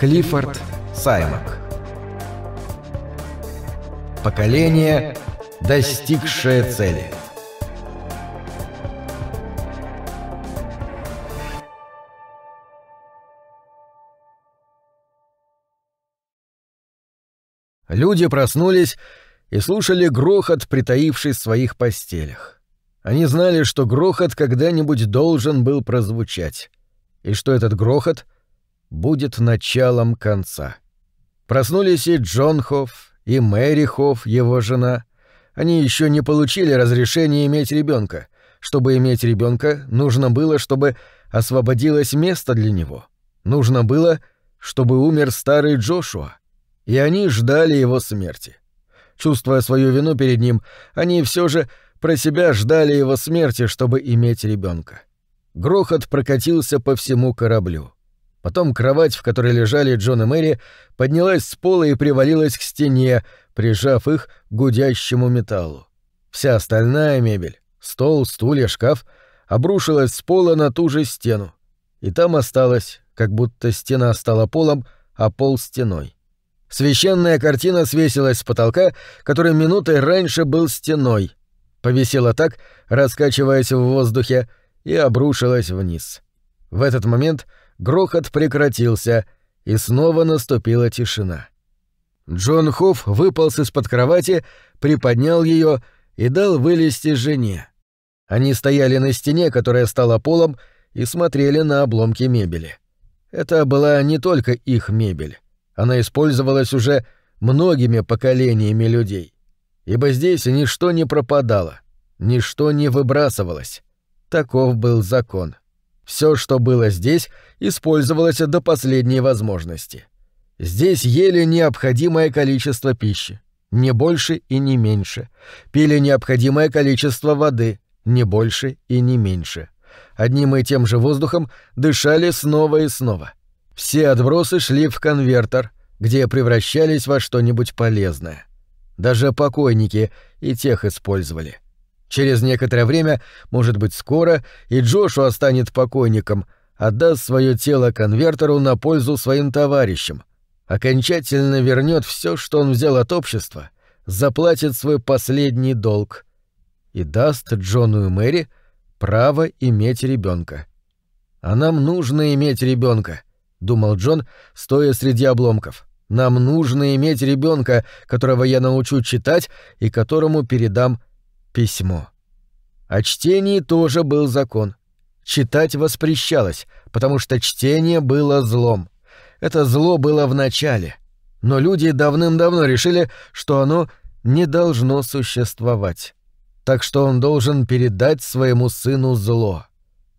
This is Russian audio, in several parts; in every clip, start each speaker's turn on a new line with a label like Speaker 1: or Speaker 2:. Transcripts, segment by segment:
Speaker 1: Клиффорд Саймак. Поколение, достигшее цели. Люди проснулись и слушали грохот, притаивший в своих постелях. Они знали, что грохот когда-нибудь должен был прозвучать, и что этот грохот будет началом конца. Проснулись и Джон Хофф, и Мэри Хофф, его жена. Они еще не получили разрешения иметь ребенка. Чтобы иметь ребенка, нужно было, чтобы освободилось место для него. Нужно было, чтобы умер старый Джошуа. И они ждали его смерти. Чувствуя свою вину перед ним, они все же про себя ждали его смерти, чтобы иметь ребенка. Грохот прокатился по всему кораблю. Потом кровать, в которой лежали Джон и Мэри, поднялась с пола и привалилась к стене, прижав их к гудящему металлу. Вся остальная мебель — стол, стулья, шкаф — обрушилась с пола на ту же стену. И там осталась, как будто стена стала полом, а пол — стеной. Священная картина свесилась с потолка, который минутой раньше был стеной. Повисела так, раскачиваясь в воздухе, и обрушилась вниз. В этот момент грохот прекратился, и снова наступила тишина. Джон Хофф выполз из-под кровати, приподнял ее и дал вылезти жене. Они стояли на стене, которая стала полом, и смотрели на обломки мебели. Это была не только их мебель. Она использовалась уже многими поколениями людей. Ибо здесь ничто не пропадало, ничто не выбрасывалось. Таков был закон. Все, что было здесь, использовалось до последней возможности. Здесь ели необходимое количество пищи, не больше и не меньше. Пили необходимое количество воды, не больше и не меньше. Одним и тем же воздухом дышали снова и снова — все отбросы шли в конвертер, где превращались во что-нибудь полезное. Даже покойники и тех использовали. Через некоторое время, может быть скоро, и Джошуа станет покойником, отдаст свое тело конвертеру на пользу своим товарищам, окончательно вернет все, что он взял от общества, заплатит свой последний долг и даст Джону и Мэри право иметь ребенка. А нам нужно иметь ребенка, — думал Джон, стоя среди обломков. «Нам нужно иметь ребенка, которого я научу читать и которому передам письмо». О чтении тоже был закон. Читать воспрещалось, потому что чтение было злом. Это зло было в начале. Но люди давным-давно решили, что оно не должно существовать. Так что он должен передать своему сыну зло.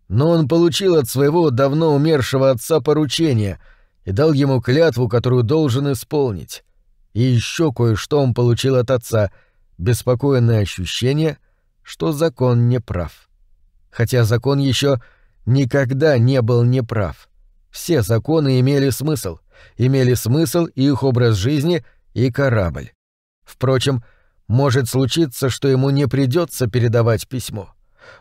Speaker 1: Но он получил от своего давно умершего отца поручение и дал ему клятву, которую должен исполнить. И еще кое-что он получил от отца — беспокойное ощущение, что закон не прав. Хотя закон еще никогда не был неправ. Все законы имели смысл, имели смысл и их образ жизни, и корабль. Впрочем, может случиться, что ему не придется передавать письмо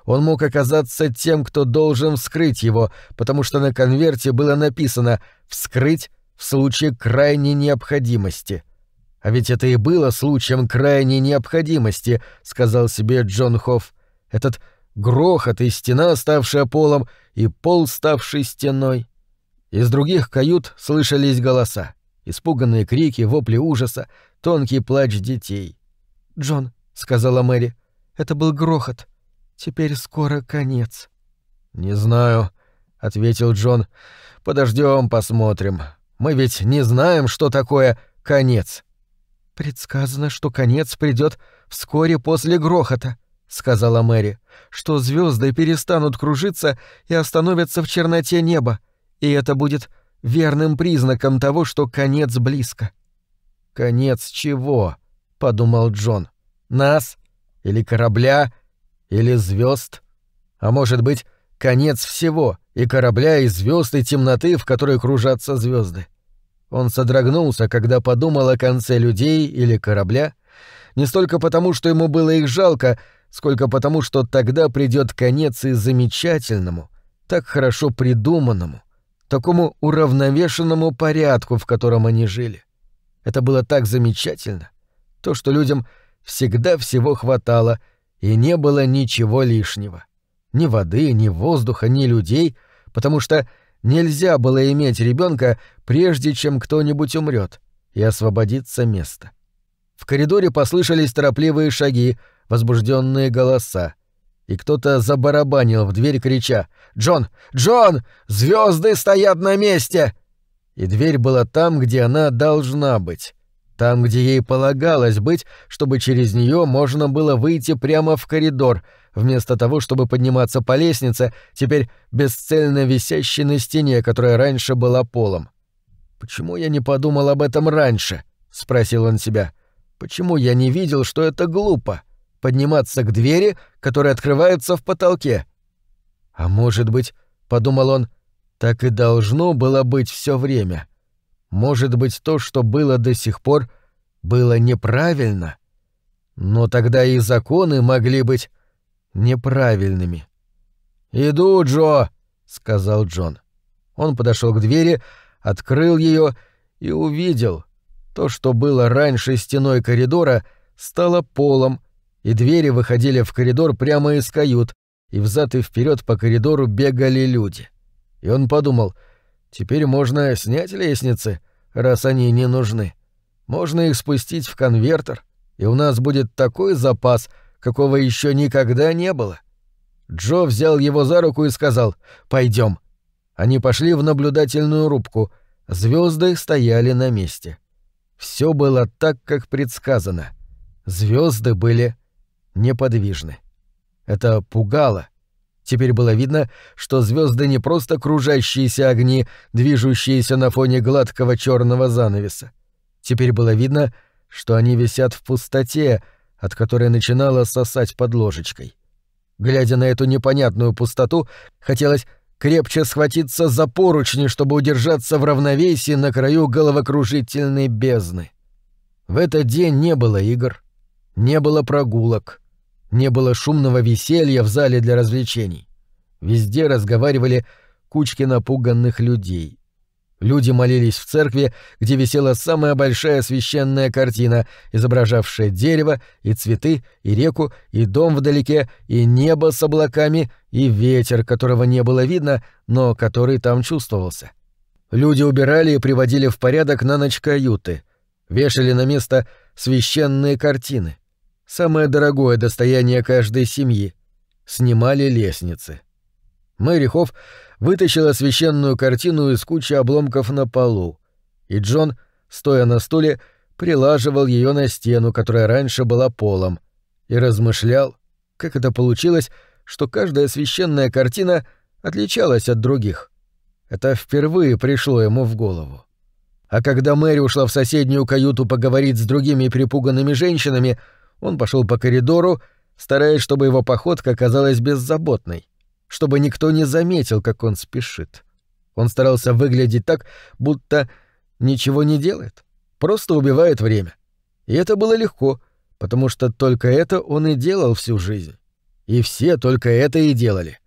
Speaker 1: он мог оказаться тем, кто должен вскрыть его, потому что на конверте было написано «вскрыть в случае крайней необходимости». «А ведь это и было случаем крайней необходимости», — сказал себе Джон Хофф. «Этот грохот и стена, ставшая полом, и пол, ставший стеной». Из других кают слышались голоса. Испуганные крики, вопли ужаса, тонкий плач детей. «Джон», — сказала Мэри, — «это был грохот. Теперь скоро конец. Не знаю, ответил Джон. Подождем, посмотрим. Мы ведь не знаем, что такое конец. Предсказано, что конец придет вскоре после грохота, сказала Мэри, что звезды перестанут кружиться и остановятся в черноте неба, и это будет верным признаком того, что конец близко. Конец чего? подумал Джон. Нас или корабля или звезд? А может быть, конец всего, и корабля, и звезд, и темноты, в которой кружатся звезды? Он содрогнулся, когда подумал о конце людей или корабля, не столько потому, что ему было их жалко, сколько потому, что тогда придет конец и замечательному, так хорошо придуманному, такому уравновешенному порядку, в котором они жили. Это было так замечательно, то, что людям всегда всего хватало, и не было ничего лишнего. Ни воды, ни воздуха, ни людей, потому что нельзя было иметь ребенка, прежде чем кто-нибудь умрет, и освободиться место. В коридоре послышались торопливые шаги, возбужденные голоса и кто-то забарабанил в дверь, крича «Джон! Джон! Звезды стоят на месте!» И дверь была там, где она должна быть. Там, где ей полагалось быть, чтобы через нее можно было выйти прямо в коридор, вместо того, чтобы подниматься по лестнице, теперь бесцельно висящей на стене, которая раньше была полом. «Почему я не подумал об этом раньше?» — спросил он себя. «Почему я не видел, что это глупо?» подниматься к двери, которая открывается в потолке. А может быть, подумал он, так и должно было быть все время. Может быть, то, что было до сих пор, было неправильно. Но тогда и законы могли быть неправильными. «Иду, Джо!» — сказал Джон. Он подошел к двери, открыл ее и увидел. То, что было раньше стеной коридора, стало полом, и двери выходили в коридор прямо из кают, и взад и вперед по коридору бегали люди. И он подумал, теперь можно снять лестницы, раз они не нужны. Можно их спустить в конвертер, и у нас будет такой запас, какого еще никогда не было. Джо взял его за руку и сказал «Пойдем». Они пошли в наблюдательную рубку. Звезды стояли на месте. Все было так, как предсказано. Звезды были неподвижны. Это пугало. Теперь было видно, что звезды не просто кружащиеся огни, движущиеся на фоне гладкого черного занавеса. Теперь было видно, что они висят в пустоте, от которой начинало сосать под ложечкой. Глядя на эту непонятную пустоту, хотелось крепче схватиться за поручни, чтобы удержаться в равновесии на краю головокружительной бездны. В этот день не было игр, не было прогулок, не было шумного веселья в зале для развлечений. Везде разговаривали кучки напуганных людей. Люди молились в церкви, где висела самая большая священная картина, изображавшая дерево и цветы, и реку, и дом вдалеке, и небо с облаками, и ветер, которого не было видно, но который там чувствовался. Люди убирали и приводили в порядок на ночь каюты, вешали на место священные картины самое дорогое достояние каждой семьи, снимали лестницы. Мэри Хофф вытащила священную картину из кучи обломков на полу, и Джон, стоя на стуле, прилаживал ее на стену, которая раньше была полом, и размышлял, как это получилось, что каждая священная картина отличалась от других. Это впервые пришло ему в голову. А когда Мэри ушла в соседнюю каюту поговорить с другими припуганными женщинами, он пошел по коридору, стараясь, чтобы его походка казалась беззаботной, чтобы никто не заметил, как он спешит. Он старался выглядеть так, будто ничего не делает, просто убивает время. И это было легко, потому что только это он и делал всю жизнь. И все только это и делали.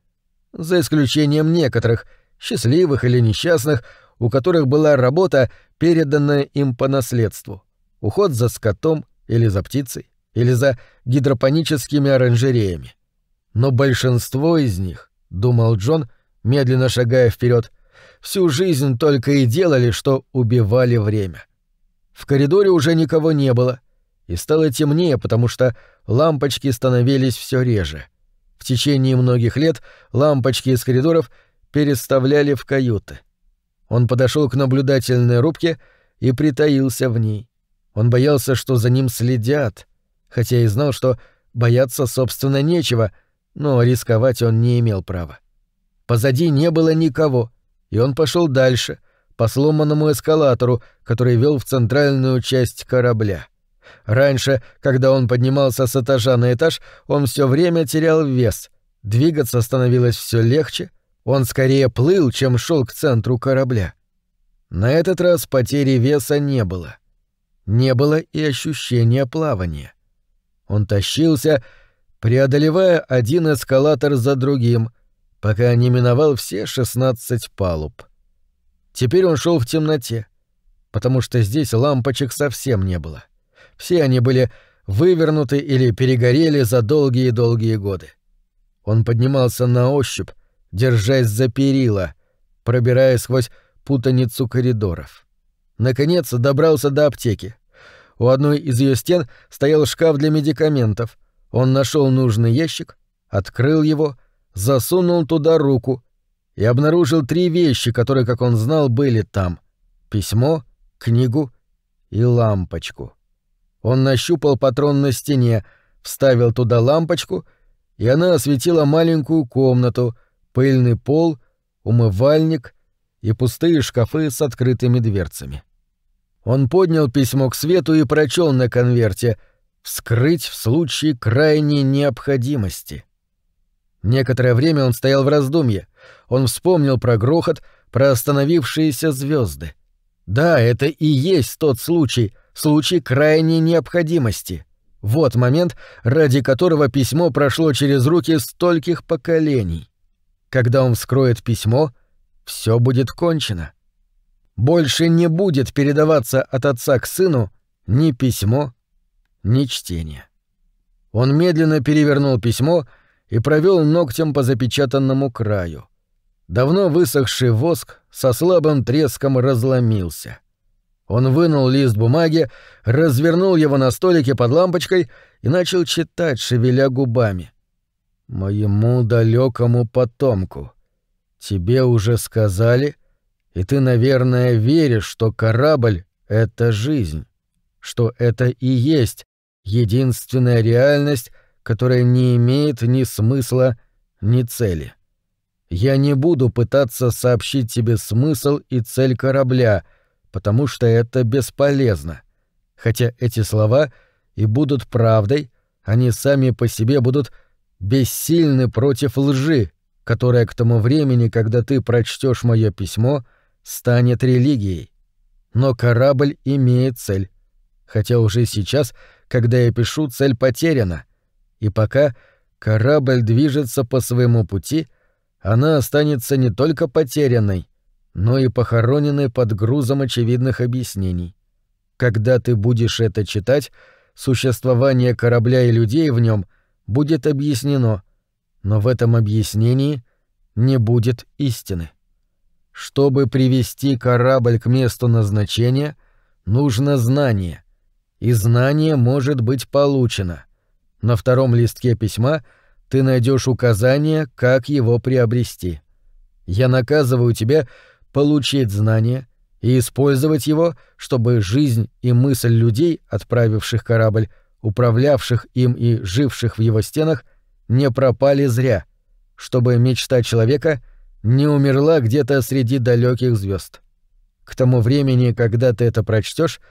Speaker 1: За исключением некоторых, счастливых или несчастных, у которых была работа, переданная им по наследству. Уход за скотом или за птицей или за гидропоническими оранжереями. Но большинство из них, думал Джон, медленно шагая вперед, всю жизнь только и делали, что убивали время. В коридоре уже никого не было, и стало темнее, потому что лампочки становились все реже. В течение многих лет лампочки из коридоров переставляли в каюты. Он подошел к наблюдательной рубке и притаился в ней. Он боялся, что за ним следят, хотя и знал, что бояться, собственно, нечего, но рисковать он не имел права. Позади не было никого, и он пошел дальше, по сломанному эскалатору, который вел в центральную часть корабля. Раньше, когда он поднимался с этажа на этаж, он все время терял вес. Двигаться становилось все легче, он скорее плыл, чем шел к центру корабля. На этот раз потери веса не было. Не было и ощущения плавания. Он тащился, преодолевая один эскалатор за другим, пока не миновал все шестнадцать палуб. Теперь он шел в темноте, потому что здесь лампочек совсем не было. Все они были вывернуты или перегорели за долгие-долгие годы. Он поднимался на ощупь, держась за перила, пробираясь сквозь путаницу коридоров. Наконец добрался до аптеки. У одной из ее стен стоял шкаф для медикаментов. Он нашел нужный ящик, открыл его, засунул туда руку и обнаружил три вещи, которые, как он знал, были там — письмо, книгу и лампочку. Он нащупал патрон на стене, вставил туда лампочку, и она осветила маленькую комнату, пыльный пол, умывальник и пустые шкафы с открытыми дверцами. Он поднял письмо к свету и прочел на конверте «Вскрыть в случае крайней необходимости». Некоторое время он стоял в раздумье. Он вспомнил про грохот, про остановившиеся звезды. Да, это и есть тот случай, случай крайней необходимости. Вот момент, ради которого письмо прошло через руки стольких поколений. Когда он вскроет письмо, все будет кончено. Больше не будет передаваться от отца к сыну ни письмо, ни чтение. Он медленно перевернул письмо и провел ногтем по запечатанному краю. Давно высохший воск со слабым треском разломился. Он вынул лист бумаги, развернул его на столике под лампочкой и начал читать, шевеля губами. «Моему далекому потомку. Тебе уже сказали, и ты, наверное, веришь, что корабль — это жизнь, что это и есть единственная реальность, которая не имеет ни смысла, ни цели. Я не буду пытаться сообщить тебе смысл и цель корабля, потому что это бесполезно. Хотя эти слова и будут правдой, они сами по себе будут бессильны против лжи, которая к тому времени, когда ты прочтешь мое письмо, станет религией. Но корабль имеет цель. Хотя уже сейчас, когда я пишу, цель потеряна — и пока корабль движется по своему пути, она останется не только потерянной, но и похороненной под грузом очевидных объяснений. Когда ты будешь это читать, существование корабля и людей в нем будет объяснено, но в этом объяснении не будет истины. Чтобы привести корабль к месту назначения, нужно знание, и знание может быть получено — на втором листке письма ты найдешь указание, как его приобрести. Я наказываю тебя получить знание и использовать его, чтобы жизнь и мысль людей, отправивших корабль, управлявших им и живших в его стенах, не пропали зря, чтобы мечта человека не умерла где-то среди далеких звезд. К тому времени, когда ты это прочтешь,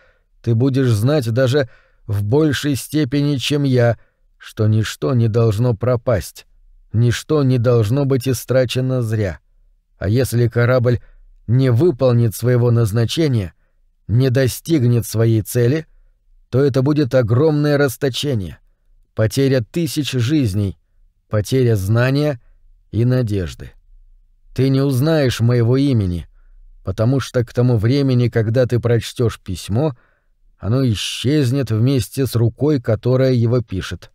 Speaker 1: ты будешь знать даже в большей степени, чем я — что ничто не должно пропасть, ничто не должно быть истрачено зря. А если корабль не выполнит своего назначения, не достигнет своей цели, то это будет огромное расточение, потеря тысяч жизней, потеря знания и надежды. Ты не узнаешь моего имени, потому что к тому времени, когда ты прочтешь письмо, оно исчезнет вместе с рукой, которая его пишет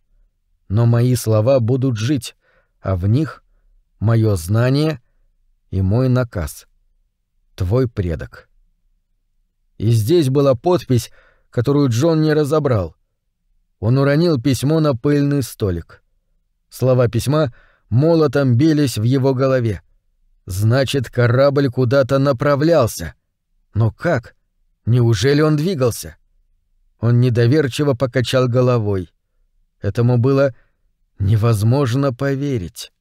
Speaker 1: но мои слова будут жить, а в них — мое знание и мой наказ. Твой предок. И здесь была подпись, которую Джон не разобрал. Он уронил письмо на пыльный столик. Слова письма молотом бились в его голове. Значит, корабль куда-то направлялся. Но как? Неужели он двигался? Он недоверчиво покачал головой. Этому было невозможно поверить.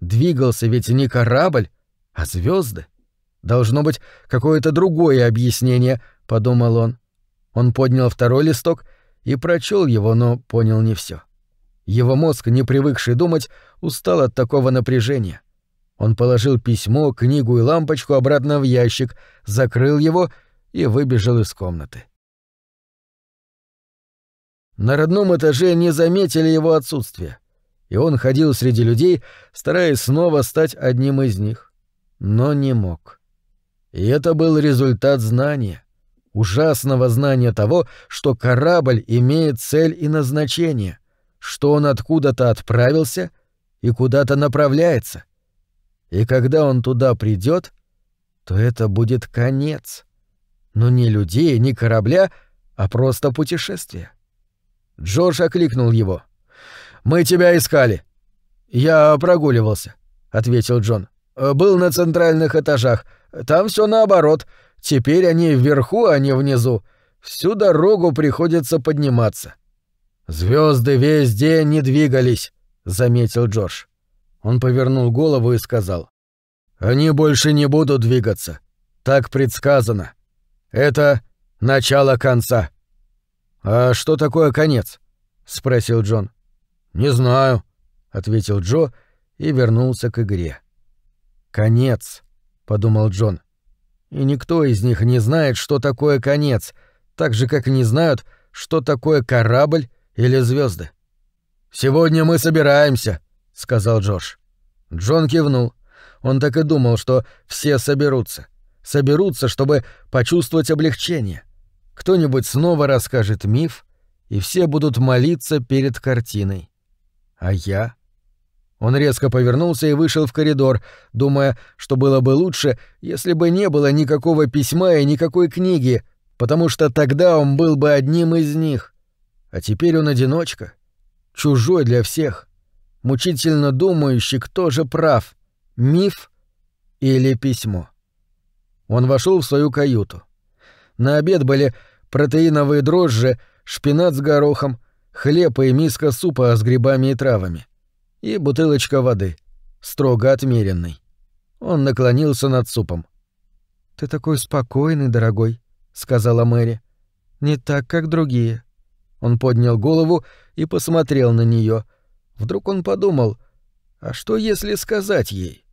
Speaker 1: Двигался ведь не корабль, а звезды. Должно быть какое-то другое объяснение, подумал он. Он поднял второй листок и прочел его, но понял не все. Его мозг, не привыкший думать, устал от такого напряжения. Он положил письмо, книгу и лампочку обратно в ящик, закрыл его и выбежал из комнаты. На родном этаже не заметили его отсутствия, и он ходил среди людей, стараясь снова стать одним из них, но не мог. И это был результат знания, ужасного знания того, что корабль имеет цель и назначение, что он откуда-то отправился и куда-то направляется. И когда он туда придет, то это будет конец. Но не людей, не корабля, а просто путешествие. Джордж окликнул его. «Мы тебя искали». «Я прогуливался», — ответил Джон. «Был на центральных этажах. Там все наоборот. Теперь они вверху, а не внизу. Всю дорогу приходится подниматься». Звезды весь день не двигались», — заметил Джордж. Он повернул голову и сказал. «Они больше не будут двигаться. Так предсказано. Это начало конца». «А что такое конец?» — спросил Джон. «Не знаю», — ответил Джо и вернулся к игре. «Конец», — подумал Джон. «И никто из них не знает, что такое конец, так же, как и не знают, что такое корабль или звезды. «Сегодня мы собираемся», — сказал Джош. Джон кивнул. Он так и думал, что все соберутся. Соберутся, чтобы почувствовать облегчение. Кто-нибудь снова расскажет миф, и все будут молиться перед картиной. А я? Он резко повернулся и вышел в коридор, думая, что было бы лучше, если бы не было никакого письма и никакой книги, потому что тогда он был бы одним из них. А теперь он одиночка, чужой для всех, мучительно думающий, кто же прав, миф или письмо. Он вошел в свою каюту. На обед были протеиновые дрожжи, шпинат с горохом, хлеб и миска супа с грибами и травами. И бутылочка воды, строго отмеренной. Он наклонился над супом. «Ты такой спокойный, дорогой», — сказала Мэри. «Не так, как другие». Он поднял голову и посмотрел на нее. Вдруг он подумал, а что если сказать ей?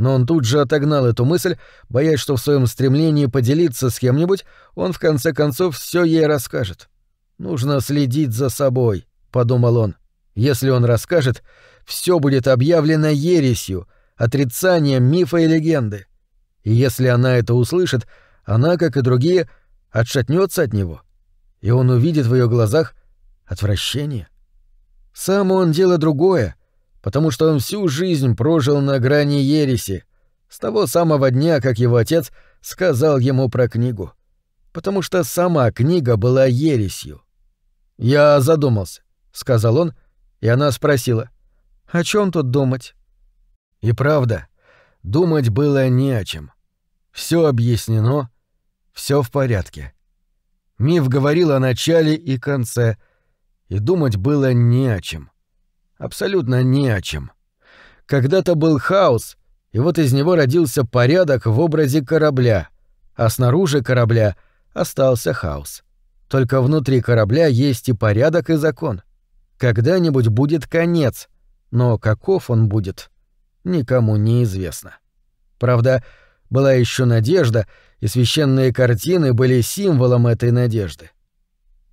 Speaker 1: Но он тут же отогнал эту мысль, боясь, что в своем стремлении поделиться с кем-нибудь он в конце концов все ей расскажет. Нужно следить за собой, подумал он. Если он расскажет, все будет объявлено ересью, отрицанием мифа и легенды. И если она это услышит, она, как и другие, отшатнется от него и он увидит в ее глазах отвращение. Сам он дело другое, потому что он всю жизнь прожил на грани ереси, с того самого дня, как его отец сказал ему про книгу. Потому что сама книга была ересью. «Я задумался», — сказал он, и она спросила, «О чем тут думать?» И правда, думать было не о чем. Все объяснено, все в порядке. Миф говорил о начале и конце, и думать было не о чем. Абсолютно не о чем. Когда-то был хаос, и вот из него родился порядок в образе корабля, а снаружи корабля остался хаос. Только внутри корабля есть и порядок, и закон. Когда-нибудь будет конец, но каков он будет, никому не известно. Правда, была еще надежда, и священные картины были символом этой надежды.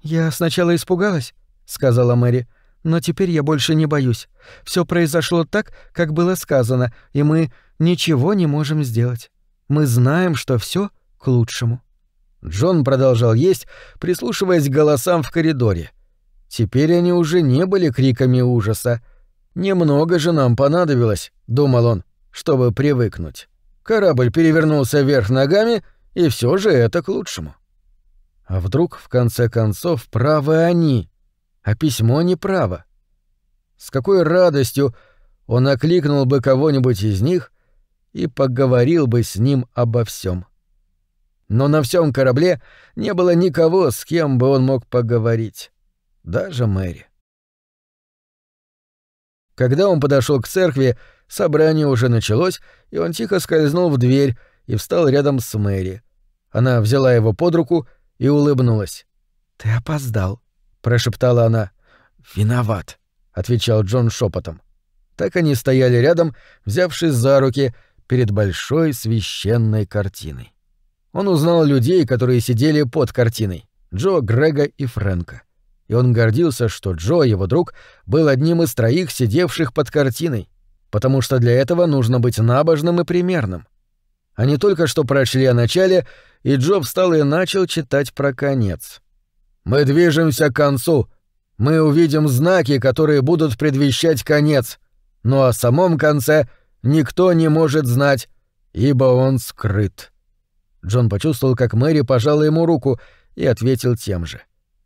Speaker 1: «Я сначала испугалась», — сказала Мэри, — «но теперь я больше не боюсь. Все произошло так, как было сказано, и мы ничего не можем сделать. Мы знаем, что все к лучшему». Джон продолжал есть, прислушиваясь к голосам в коридоре. Теперь они уже не были криками ужаса. «Немного же нам понадобилось», — думал он, — «чтобы привыкнуть». Корабль перевернулся вверх ногами, и все же это к лучшему. А вдруг, в конце концов, правы они, а письмо не право? С какой радостью он окликнул бы кого-нибудь из них и поговорил бы с ним обо всем. Но на всем корабле не было никого, с кем бы он мог поговорить. Даже Мэри. Когда он подошел к церкви, Собрание уже началось, и он тихо скользнул в дверь и встал рядом с Мэри. Она взяла его под руку и улыбнулась. «Ты опоздал», — прошептала она. «Виноват», — отвечал Джон шепотом. Так они стояли рядом, взявшись за руки перед большой священной картиной. Он узнал людей, которые сидели под картиной — Джо, Грега и Фрэнка. И он гордился, что Джо, его друг, был одним из троих сидевших под картиной потому что для этого нужно быть набожным и примерным. Они только что прочли о начале, и Джоб встал и начал читать про конец. «Мы движемся к концу. Мы увидим знаки, которые будут предвещать конец. Но о самом конце никто не может знать, ибо он скрыт». Джон почувствовал, как Мэри пожала ему руку, и ответил тем же.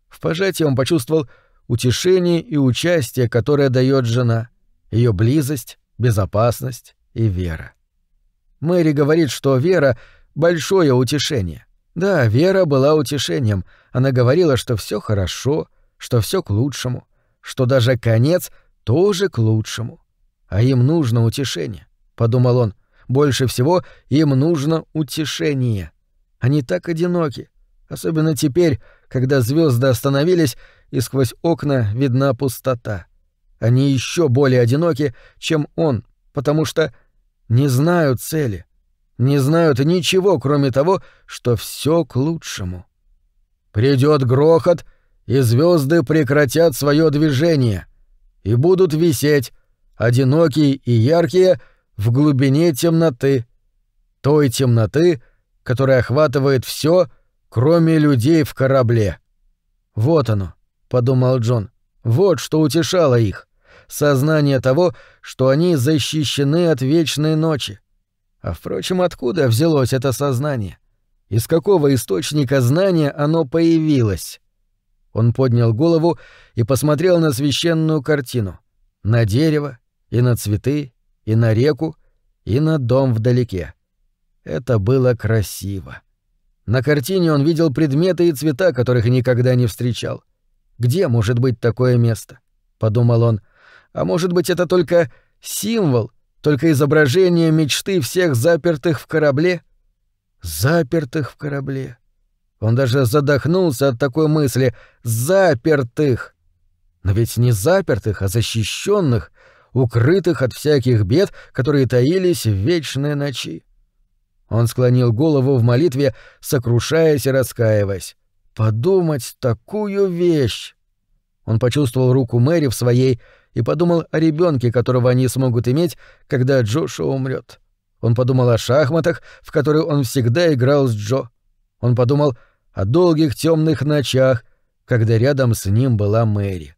Speaker 1: В пожатии он почувствовал утешение и участие, которое дает жена, ее близость, безопасность и вера. Мэри говорит, что вера — большое утешение. Да, вера была утешением. Она говорила, что все хорошо, что все к лучшему, что даже конец тоже к лучшему. А им нужно утешение, — подумал он. Больше всего им нужно утешение. Они так одиноки, особенно теперь, когда звезды остановились и сквозь окна видна пустота. Они еще более одиноки, чем он, потому что не знают цели, не знают ничего, кроме того, что все к лучшему. Придет грохот, и звезды прекратят свое движение и будут висеть, одинокие и яркие, в глубине темноты, той темноты, которая охватывает все, кроме людей в корабле. Вот оно, подумал Джон. Вот что утешало их. Сознание того, что они защищены от вечной ночи. А впрочем, откуда взялось это сознание? Из какого источника знания оно появилось? Он поднял голову и посмотрел на священную картину. На дерево и на цветы, и на реку, и на дом вдалеке. Это было красиво. На картине он видел предметы и цвета, которых никогда не встречал. Где может быть такое место? подумал он. А может быть, это только символ, только изображение мечты всех запертых в корабле? Запертых в корабле. Он даже задохнулся от такой мысли. Запертых. Но ведь не запертых, а защищенных, укрытых от всяких бед, которые таились в вечной ночи. Он склонил голову в молитве, сокрушаясь и раскаиваясь. Подумать такую вещь! Он почувствовал руку Мэри в своей и подумал о ребенке, которого они смогут иметь, когда Джоша умрет. Он подумал о шахматах, в которые он всегда играл с Джо. Он подумал о долгих темных ночах, когда рядом с ним была Мэри.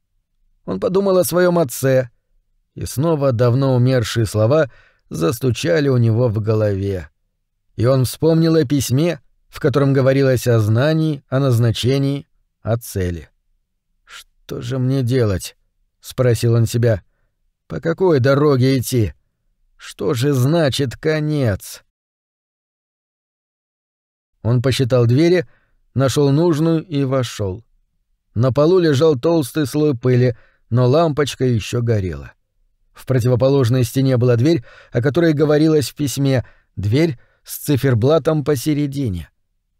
Speaker 1: Он подумал о своем отце, и снова давно умершие слова застучали у него в голове. И он вспомнил о письме, в котором говорилось о знании, о назначении, о цели. «Что же мне делать?» — спросил он себя. «По какой дороге идти? Что же значит конец?» Он посчитал двери, нашел нужную и вошел. На полу лежал толстый слой пыли, но лампочка еще горела. В противоположной стене была дверь, о которой говорилось в письме, дверь с циферблатом посередине.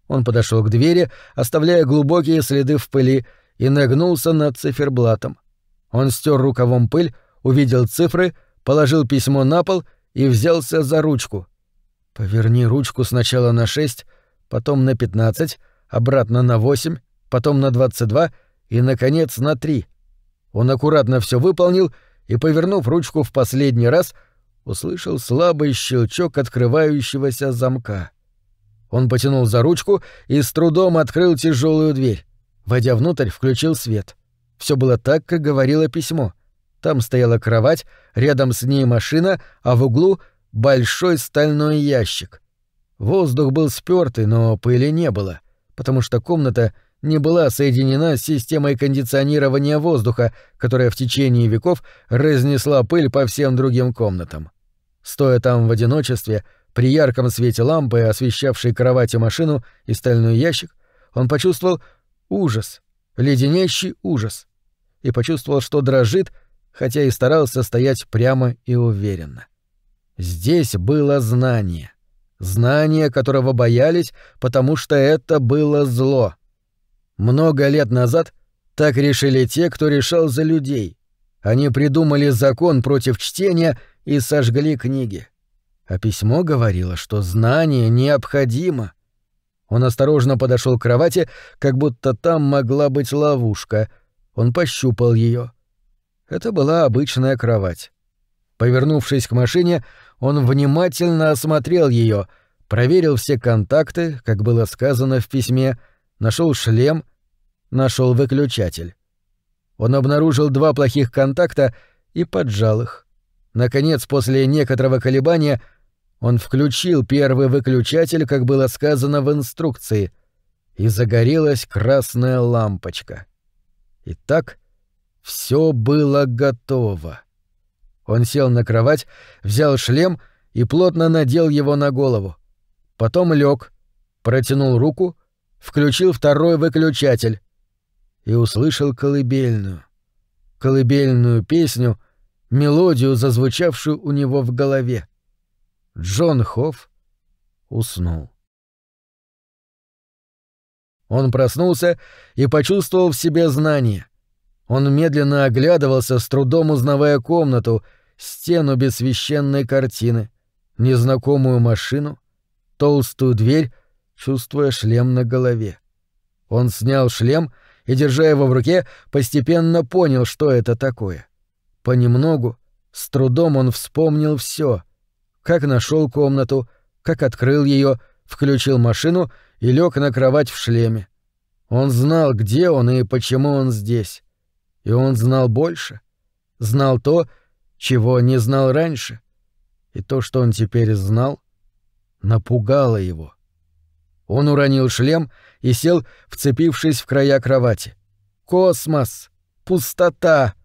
Speaker 1: Он подошел к двери, оставляя глубокие следы в пыли, и нагнулся над циферблатом. Он стер рукавом пыль, увидел цифры, положил письмо на пол и взялся за ручку. Поверни ручку сначала на 6, потом на 15, обратно на 8, потом на 22 и, наконец, на 3. Он аккуратно все выполнил и, повернув ручку в последний раз, услышал слабый щелчок открывающегося замка. Он потянул за ручку и с трудом открыл тяжелую дверь. Войдя внутрь, включил свет. Все было так, как говорило письмо. Там стояла кровать, рядом с ней машина, а в углу — большой стальной ящик. Воздух был спёртый, но пыли не было, потому что комната не была соединена с системой кондиционирования воздуха, которая в течение веков разнесла пыль по всем другим комнатам. Стоя там в одиночестве, при ярком свете лампы, освещавшей кровать и машину и стальной ящик, он почувствовал ужас, леденящий ужас, и почувствовал, что дрожит, хотя и старался стоять прямо и уверенно. Здесь было знание. Знание, которого боялись, потому что это было зло — много лет назад так решили те, кто решал за людей. Они придумали закон против чтения и сожгли книги. А письмо говорило, что знание необходимо. Он осторожно подошел к кровати, как будто там могла быть ловушка. Он пощупал ее. Это была обычная кровать. Повернувшись к машине, он внимательно осмотрел ее, проверил все контакты, как было сказано в письме, нашел шлем, нашел выключатель. Он обнаружил два плохих контакта и поджал их. Наконец, после некоторого колебания, он включил первый выключатель, как было сказано в инструкции, и загорелась красная лампочка. Итак, все было готово. Он сел на кровать, взял шлем и плотно надел его на голову. Потом лег, протянул руку, включил второй выключатель и услышал колыбельную. Колыбельную песню, мелодию, зазвучавшую у него в голове. Джон Хофф уснул. Он проснулся и почувствовал в себе знание. Он медленно оглядывался, с трудом узнавая комнату, стену без священной картины, незнакомую машину, толстую дверь, чувствуя шлем на голове. Он снял шлем и, держа его в руке, постепенно понял, что это такое. Понемногу, с трудом он вспомнил все: как нашел комнату, как открыл ее, включил машину и лег на кровать в шлеме. Он знал, где он и почему он здесь. И он знал больше. Знал то, чего не знал раньше. И то, что он теперь знал, напугало его. Он уронил шлем и сел, вцепившись в края кровати. Космос! Пустота!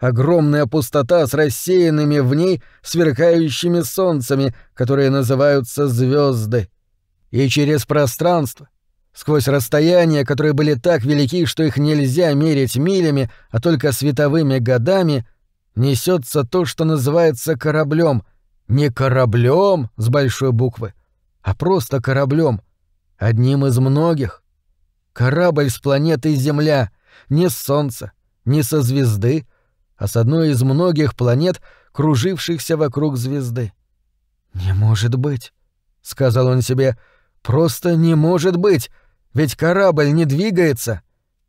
Speaker 1: Огромная пустота с рассеянными в ней сверкающими солнцами, которые называются звезды. И через пространство, сквозь расстояния, которые были так велики, что их нельзя мерить милями, а только световыми годами, несется то, что называется кораблем. Не кораблем с большой буквы, а просто кораблем, одним из многих. Корабль с планеты Земля, не с Солнца, не со звезды, а с одной из многих планет, кружившихся вокруг звезды. «Не может быть», — сказал он себе, — «просто не может быть, ведь корабль не двигается.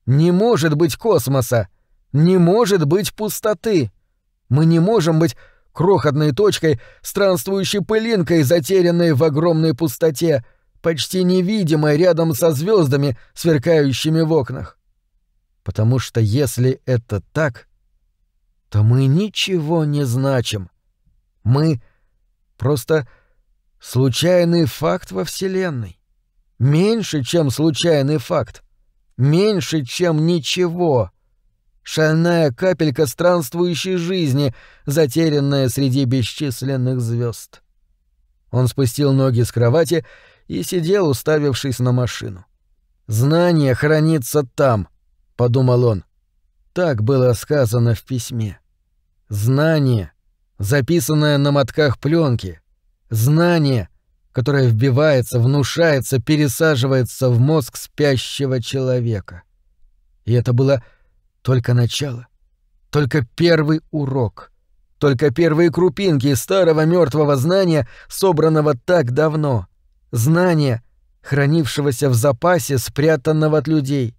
Speaker 1: Не может быть космоса, не может быть пустоты. Мы не можем быть крохотной точкой, странствующей пылинкой, затерянной в огромной пустоте, почти невидимой рядом со звездами, сверкающими в окнах. Потому что если это так, то мы ничего не значим. Мы просто случайный факт во Вселенной. Меньше, чем случайный факт. Меньше, чем ничего шальная капелька странствующей жизни, затерянная среди бесчисленных звезд. Он спустил ноги с кровати и сидел, уставившись на машину. «Знание хранится там», — подумал он. Так было сказано в письме. Знание, записанное на мотках пленки. Знание, которое вбивается, внушается, пересаживается в мозг спящего человека. И это было только начало. Только первый урок. Только первые крупинки старого мертвого знания, собранного так давно. Знания, хранившегося в запасе, спрятанного от людей.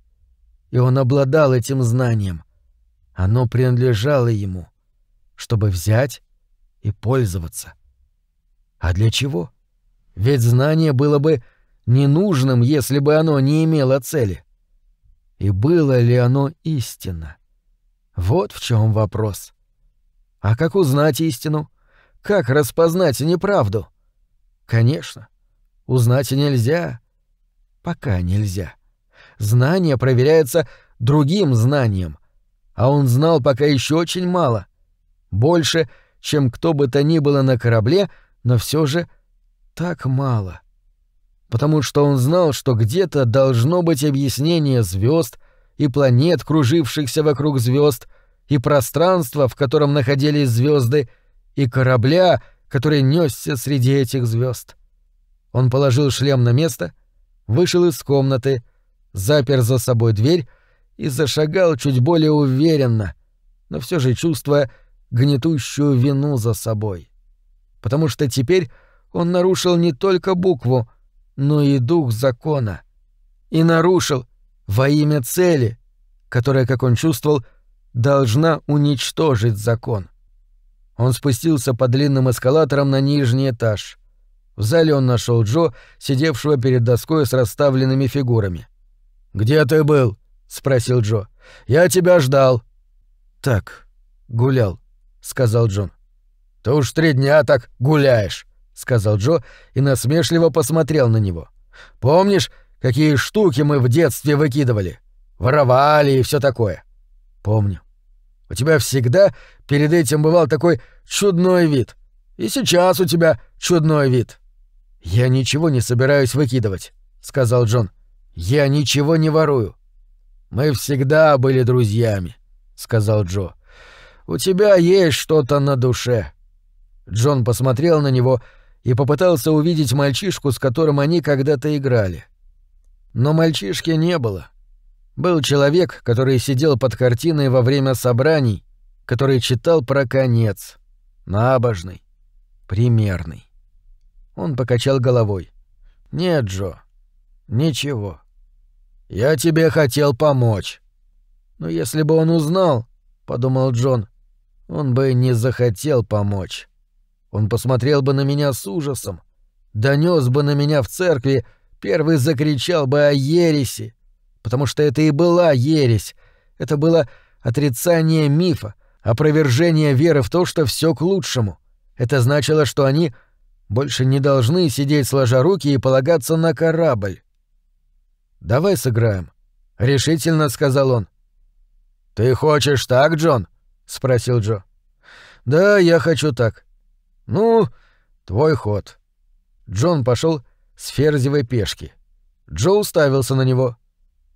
Speaker 1: И он обладал этим знанием. Оно принадлежало ему, чтобы взять и пользоваться. А для чего? Ведь знание было бы ненужным, если бы оно не имело цели. И было ли оно истинно? Вот в чем вопрос. А как узнать истину? Как распознать неправду? Конечно, узнать нельзя. Пока нельзя. Знание проверяется другим знанием, а он знал пока еще очень мало. Больше, чем кто бы то ни было на корабле, но все же так мало. — потому что он знал, что где-то должно быть объяснение звезд и планет, кружившихся вокруг звезд, и пространства, в котором находились звезды, и корабля, который несся среди этих звезд. Он положил шлем на место, вышел из комнаты, запер за собой дверь и зашагал чуть более уверенно, но все же чувствуя гнетущую вину за собой. Потому что теперь он нарушил не только букву, но и дух закона. И нарушил во имя цели, которая, как он чувствовал, должна уничтожить закон. Он спустился по длинным эскалаторам на нижний этаж. В зале он нашел Джо, сидевшего перед доской с расставленными фигурами. «Где ты был?» — спросил Джо. «Я тебя ждал». «Так, гулял», — сказал Джон. «Ты уж три дня так гуляешь», — сказал Джо и насмешливо посмотрел на него. «Помнишь, какие штуки мы в детстве выкидывали? Воровали и все такое?» «Помню. У тебя всегда перед этим бывал такой чудной вид. И сейчас у тебя чудной вид». «Я ничего не собираюсь выкидывать», — сказал Джон. «Я ничего не ворую». «Мы всегда были друзьями», — сказал Джо. «У тебя есть что-то на душе». Джон посмотрел на него и попытался увидеть мальчишку, с которым они когда-то играли. Но мальчишки не было. Был человек, который сидел под картиной во время собраний, который читал про конец. Набожный, примерный. Он покачал головой. «Нет, Джо, ничего. Я тебе хотел помочь». «Но если бы он узнал, — подумал Джон, — он бы не захотел помочь. Он посмотрел бы на меня с ужасом, донес бы на меня в церкви, первый закричал бы о ереси, потому что это и была ересь, это было отрицание мифа, опровержение веры в то, что все к лучшему. Это значило, что они больше не должны сидеть сложа руки и полагаться на корабль. «Давай сыграем», — решительно сказал он. «Ты хочешь так, Джон?» — спросил Джо. «Да, я хочу так. Ну, твой ход». Джон пошел с ферзевой пешки. Джо уставился на него.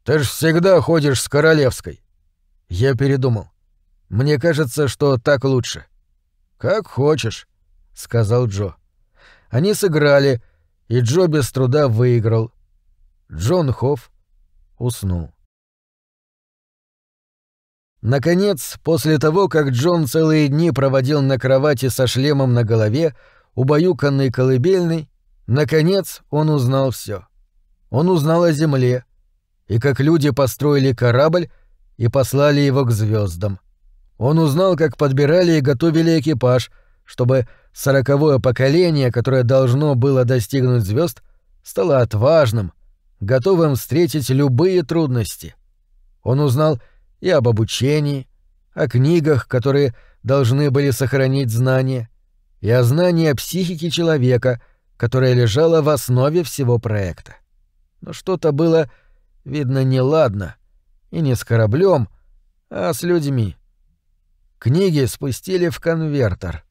Speaker 1: «Ты ж всегда ходишь с королевской». Я передумал. Мне кажется, что так лучше. «Как хочешь», — сказал Джо. Они сыграли, и Джо без труда выиграл. Джон Хофф уснул. Наконец, после того, как Джон целые дни проводил на кровати со шлемом на голове, убаюканный колыбельный, наконец он узнал все. Он узнал о Земле, и как люди построили корабль и послали его к звездам. Он узнал, как подбирали и готовили экипаж, чтобы сороковое поколение, которое должно было достигнуть звезд, стало отважным, готовым встретить любые трудности. Он узнал и об обучении, о книгах, которые должны были сохранить знания, и о знании о психике человека, которое лежало в основе всего проекта. Но что-то было, видно, неладно, и не с кораблем, а с людьми. Книги спустили в конвертер.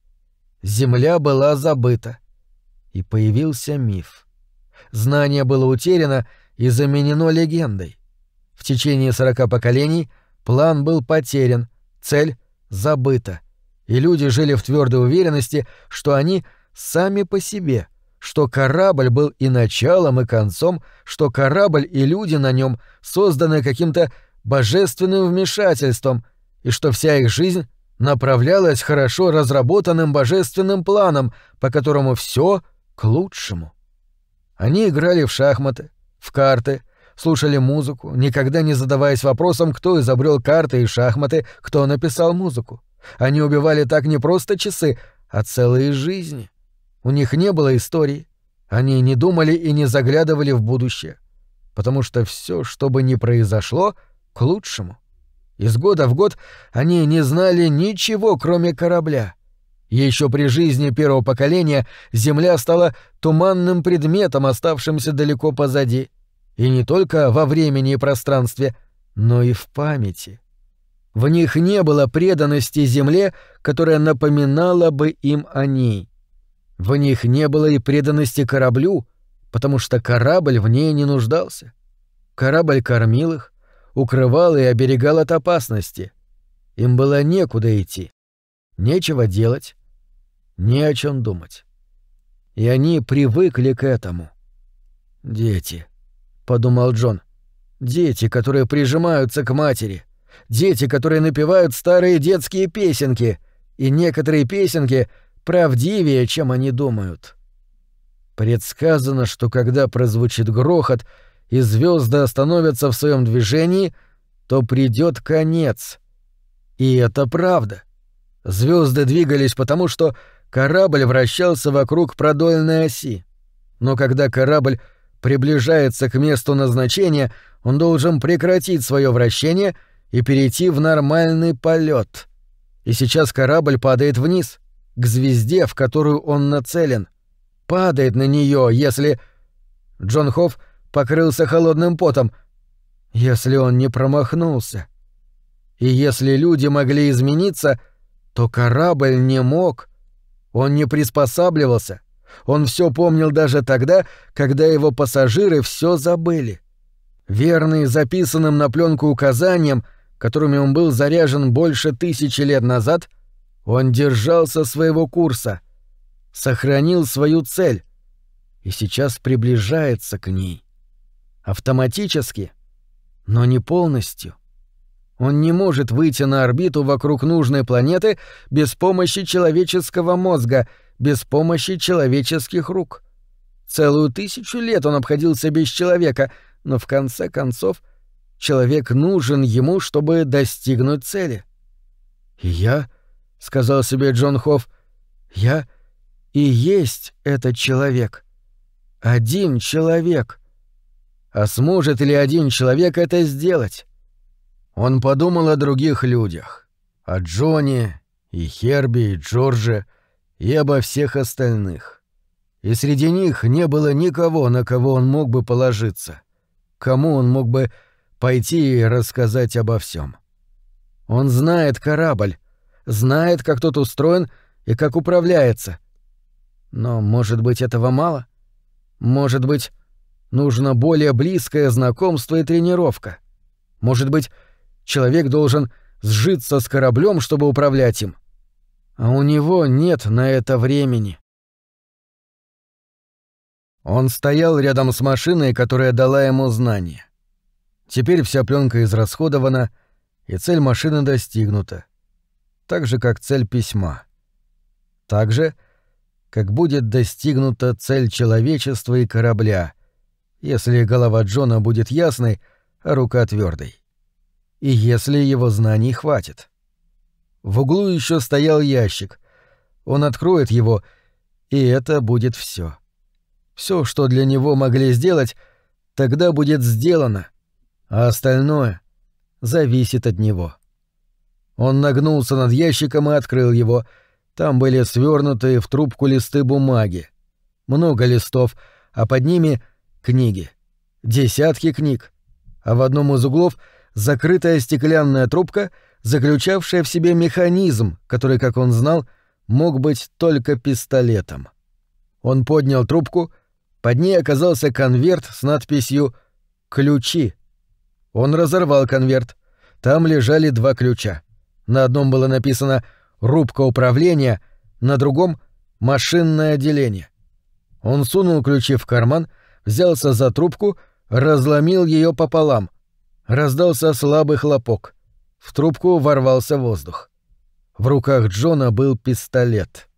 Speaker 1: Земля была забыта. И появился миф. Знание было утеряно и заменено легендой. В течение сорока поколений план был потерян, цель забыта. И люди жили в твердой уверенности, что они сами по себе, что корабль был и началом, и концом, что корабль и люди на нем созданы каким-то божественным вмешательством, и что вся их жизнь направлялась хорошо разработанным божественным планом, по которому все к лучшему. Они играли в шахматы, в карты, слушали музыку, никогда не задаваясь вопросом, кто изобрел карты и шахматы, кто написал музыку. Они убивали так не просто часы, а целые жизни. У них не было истории. Они не думали и не заглядывали в будущее. Потому что все, что бы ни произошло, к лучшему. Из года в год они не знали ничего, кроме корабля. Еще при жизни первого поколения Земля стала туманным предметом, оставшимся далеко позади. И не только во времени и пространстве, но и в памяти. В них не было преданности Земле, которая напоминала бы им о ней. В них не было и преданности кораблю, потому что корабль в ней не нуждался. Корабль кормил их, укрывал и оберегал от опасности. Им было некуда идти, нечего делать, не о чем думать. И они привыкли к этому. «Дети», — подумал Джон, — «дети, которые прижимаются к матери, дети, которые напевают старые детские песенки, и некоторые песенки правдивее, чем они думают». Предсказано, что когда прозвучит грохот — и звезды остановятся в своем движении, то придет конец. И это правда. Звезды двигались потому, что корабль вращался вокруг продольной оси. Но когда корабль приближается к месту назначения, он должен прекратить свое вращение и перейти в нормальный полет. И сейчас корабль падает вниз, к звезде, в которую он нацелен. Падает на нее, если... Джон Хофф покрылся холодным потом. Если он не промахнулся. И если люди могли измениться, то корабль не мог. Он не приспосабливался. Он все помнил даже тогда, когда его пассажиры все забыли. Верный записанным на пленку указаниям, которыми он был заряжен больше тысячи лет назад, он держался своего курса, сохранил свою цель и сейчас приближается к ней. Автоматически, но не полностью. Он не может выйти на орбиту вокруг нужной планеты без помощи человеческого мозга, без помощи человеческих рук. Целую тысячу лет он обходился без человека, но в конце концов человек нужен ему, чтобы достигнуть цели. «И я», — сказал себе Джон Хофф, — «я и есть этот человек. Один человек. А сможет ли один человек это сделать?» Он подумал о других людях. О Джоне, и Херби, и Джорже, и обо всех остальных. И среди них не было никого, на кого он мог бы положиться. Кому он мог бы пойти и рассказать обо всем. Он знает корабль, знает, как тот устроен и как управляется. Но, может быть, этого мало? Может быть, нужно более близкое знакомство и тренировка? Может быть, Человек должен сжиться с кораблем, чтобы управлять им. А у него нет на это времени. Он стоял рядом с машиной, которая дала ему знания. Теперь вся пленка израсходована, и цель машины достигнута. Так же, как цель письма. Так же, как будет достигнута цель человечества и корабля, если голова Джона будет ясной, а рука твердой и если его знаний хватит. В углу еще стоял ящик. Он откроет его, и это будет все. Все, что для него могли сделать, тогда будет сделано, а остальное зависит от него. Он нагнулся над ящиком и открыл его. Там были свернутые в трубку листы бумаги. Много листов, а под ними — книги. Десятки книг. А в одном из углов — закрытая стеклянная трубка, заключавшая в себе механизм, который, как он знал, мог быть только пистолетом. Он поднял трубку, под ней оказался конверт с надписью «Ключи». Он разорвал конверт. Там лежали два ключа. На одном было написано «Рубка управления», на другом — «Машинное отделение». Он сунул ключи в карман, взялся за трубку, разломил ее пополам, Раздался слабый хлопок. В трубку ворвался воздух. В руках Джона был пистолет.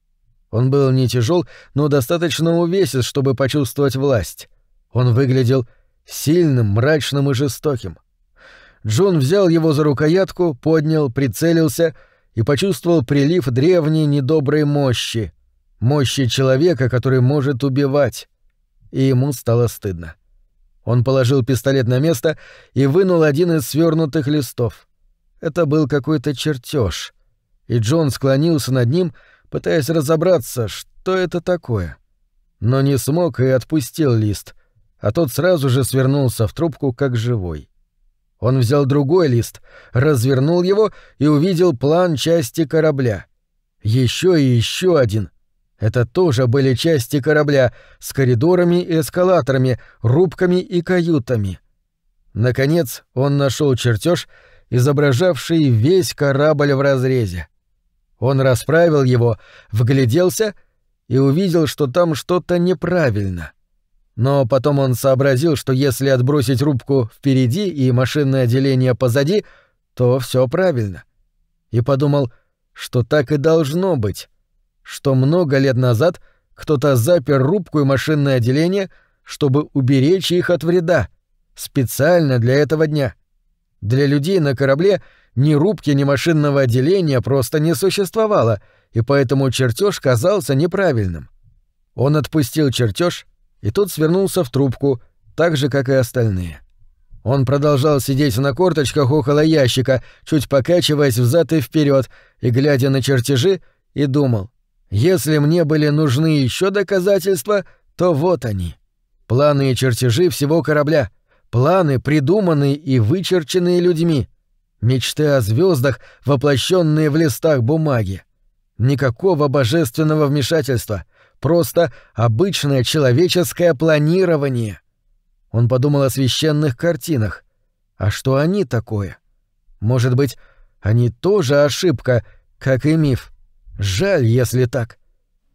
Speaker 1: Он был не тяжел, но достаточно увесист, чтобы почувствовать власть. Он выглядел сильным, мрачным и жестоким. Джон взял его за рукоятку, поднял, прицелился и почувствовал прилив древней недоброй мощи. Мощи человека, который может убивать. И ему стало стыдно. — он положил пистолет на место и вынул один из свернутых листов. Это был какой-то чертеж, и Джон склонился над ним, пытаясь разобраться, что это такое. Но не смог и отпустил лист, а тот сразу же свернулся в трубку, как живой. Он взял другой лист, развернул его и увидел план части корабля. Еще и еще один, это тоже были части корабля с коридорами и эскалаторами, рубками и каютами. Наконец он нашел чертеж, изображавший весь корабль в разрезе. Он расправил его, вгляделся и увидел, что там что-то неправильно. Но потом он сообразил, что если отбросить рубку впереди и машинное отделение позади, то все правильно. И подумал, что так и должно быть что много лет назад кто-то запер рубку и машинное отделение, чтобы уберечь их от вреда, специально для этого дня. Для людей на корабле ни рубки, ни машинного отделения просто не существовало, и поэтому чертеж казался неправильным. Он отпустил чертеж и тот свернулся в трубку, так же, как и остальные. Он продолжал сидеть на корточках около ящика, чуть покачиваясь взад и вперед, и глядя на чертежи, и думал, если мне были нужны еще доказательства, то вот они. Планы и чертежи всего корабля, планы, придуманные и вычерченные людьми, мечты о звездах, воплощенные в листах бумаги. Никакого божественного вмешательства, просто обычное человеческое планирование. Он подумал о священных картинах. А что они такое? Может быть, они тоже ошибка, как и миф. Жаль, если так.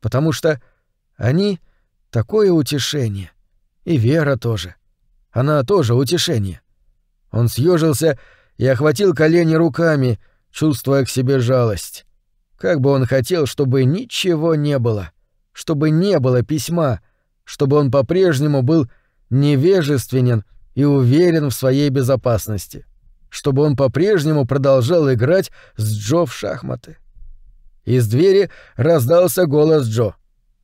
Speaker 1: Потому что они — такое утешение. И Вера тоже. Она тоже утешение. Он съежился и охватил колени руками, чувствуя к себе жалость. Как бы он хотел, чтобы ничего не было, чтобы не было письма, чтобы он по-прежнему был невежественен и уверен в своей безопасности, чтобы он по-прежнему продолжал играть с Джо в шахматы. Из двери раздался голос Джо.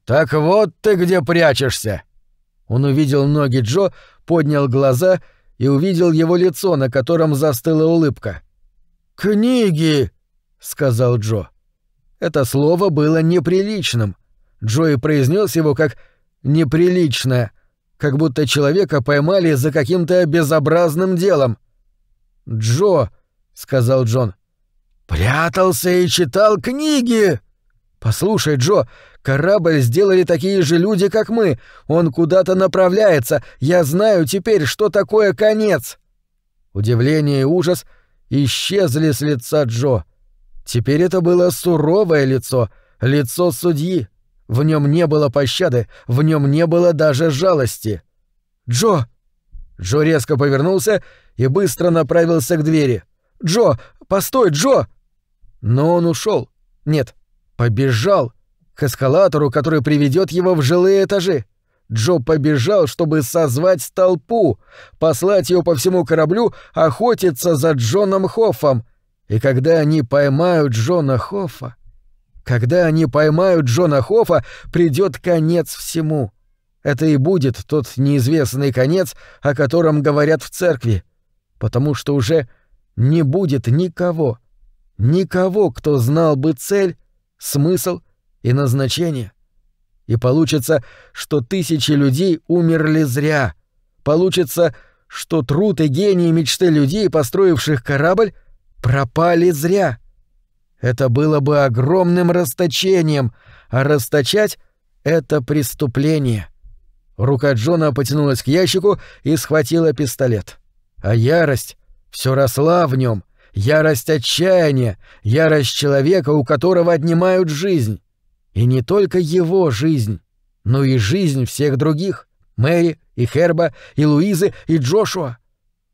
Speaker 1: «Так вот ты где прячешься!» Он увидел ноги Джо, поднял глаза и увидел его лицо, на котором застыла улыбка. «Книги!» — сказал Джо. Это слово было неприличным. Джои произнес его как «неприличное», как будто человека поймали за каким-то безобразным делом. «Джо», — сказал Джон, — «прятался и читал книги!» «Послушай, Джо, корабль сделали такие же люди, как мы. Он куда-то направляется. Я знаю теперь, что такое конец». Удивление и ужас исчезли с лица Джо. Теперь это было суровое лицо, лицо судьи. В нем не было пощады, в нем не было даже жалости. «Джо!» Джо резко повернулся и быстро направился к двери. «Джо! Постой, Джо!» Но он ушел. Нет, побежал к эскалатору, который приведет его в жилые этажи. Джо побежал, чтобы созвать толпу, послать ее по всему кораблю охотиться за Джоном Хоффом — и когда они поймают Джона Хоффа, когда они поймают Джона Хоффа, придет конец всему. Это и будет тот неизвестный конец, о котором говорят в церкви, потому что уже не будет никого, никого, кто знал бы цель, смысл и назначение. И получится, что тысячи людей умерли зря. Получится, что труд и гений мечты людей, построивших корабль, пропали зря. Это было бы огромным расточением, а расточать — это преступление. Рука Джона потянулась к ящику и схватила пистолет. А ярость все росла в нем, ярость отчаяния, ярость человека, у которого отнимают жизнь. И не только его жизнь, но и жизнь всех других — Мэри, и Херба, и Луизы, и Джошуа.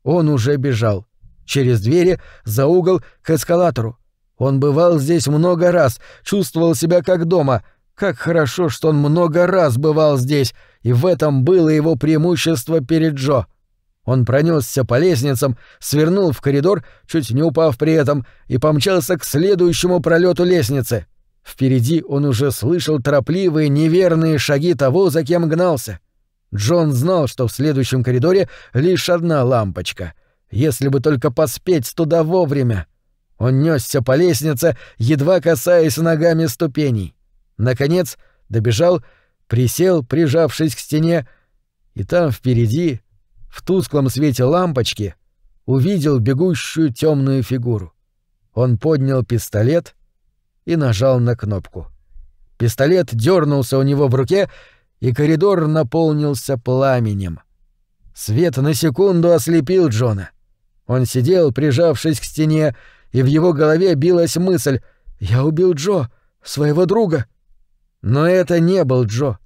Speaker 1: Он уже бежал через двери, за угол, к эскалатору. Он бывал здесь много раз, чувствовал себя как дома. Как хорошо, что он много раз бывал здесь, и в этом было его преимущество перед Джо. Он пронесся по лестницам, свернул в коридор, чуть не упав при этом, и помчался к следующему пролету лестницы. Впереди он уже слышал торопливые, неверные шаги того, за кем гнался. Джон знал, что в следующем коридоре лишь одна лампочка — если бы только поспеть туда вовремя. Он несся по лестнице, едва касаясь ногами ступеней. Наконец, добежал, присел, прижавшись к стене, и там впереди, в тусклом свете лампочки, увидел бегущую темную фигуру. Он поднял пистолет и нажал на кнопку. Пистолет дернулся у него в руке, и коридор наполнился пламенем. Свет на секунду ослепил Джона. Он сидел, прижавшись к стене, и в его голове билась мысль «Я убил Джо, своего друга». Но это не был Джо.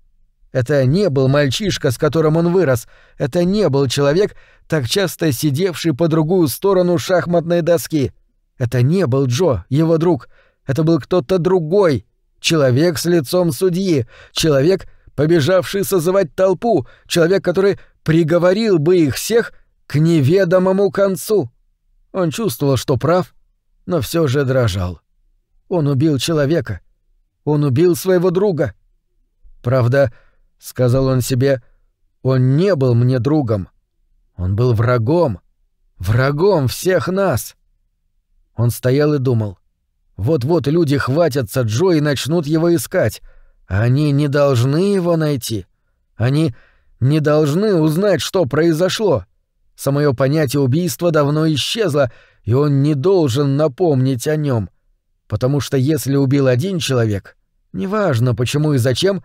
Speaker 1: Это не был мальчишка, с которым он вырос. Это не был человек, так часто сидевший по другую сторону шахматной доски. Это не был Джо, его друг. Это был кто-то другой. Человек с лицом судьи. Человек, побежавший созывать толпу. Человек, который приговорил бы их всех — к неведомому концу. Он чувствовал, что прав, но все же дрожал. Он убил человека. Он убил своего друга. Правда, — сказал он себе, — Он не был мне другом. Он был врагом. Врагом всех нас. Он стоял и думал. Вот-вот люди хватятся Джо и начнут его искать. Они не должны его найти. Они не должны узнать, что произошло. Самое понятие убийства давно исчезло, и он не должен напомнить о нем. Потому что если убил один человек, неважно почему и зачем,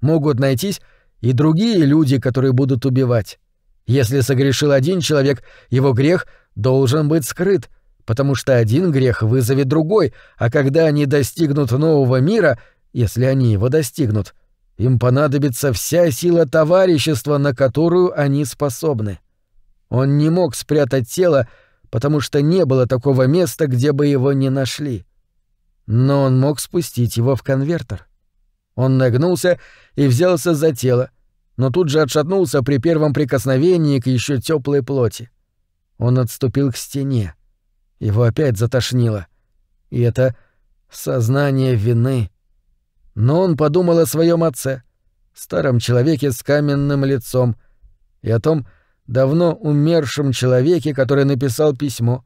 Speaker 1: могут найтись и другие люди, которые будут убивать. Если согрешил один человек, его грех должен быть скрыт, потому что один грех вызовет другой, а когда они достигнут нового мира, если они его достигнут, им понадобится вся сила товарищества, на которую они способны. Он не мог спрятать тело, потому что не было такого места, где бы его не нашли. Но он мог спустить его в конвертер. Он нагнулся и взялся за тело, но тут же отшатнулся при первом прикосновении к еще теплой плоти. Он отступил к стене. Его опять затошнило. И это сознание вины. Но он подумал о своем отце, старом человеке с каменным лицом, и о том давно умершем человеке, который написал письмо,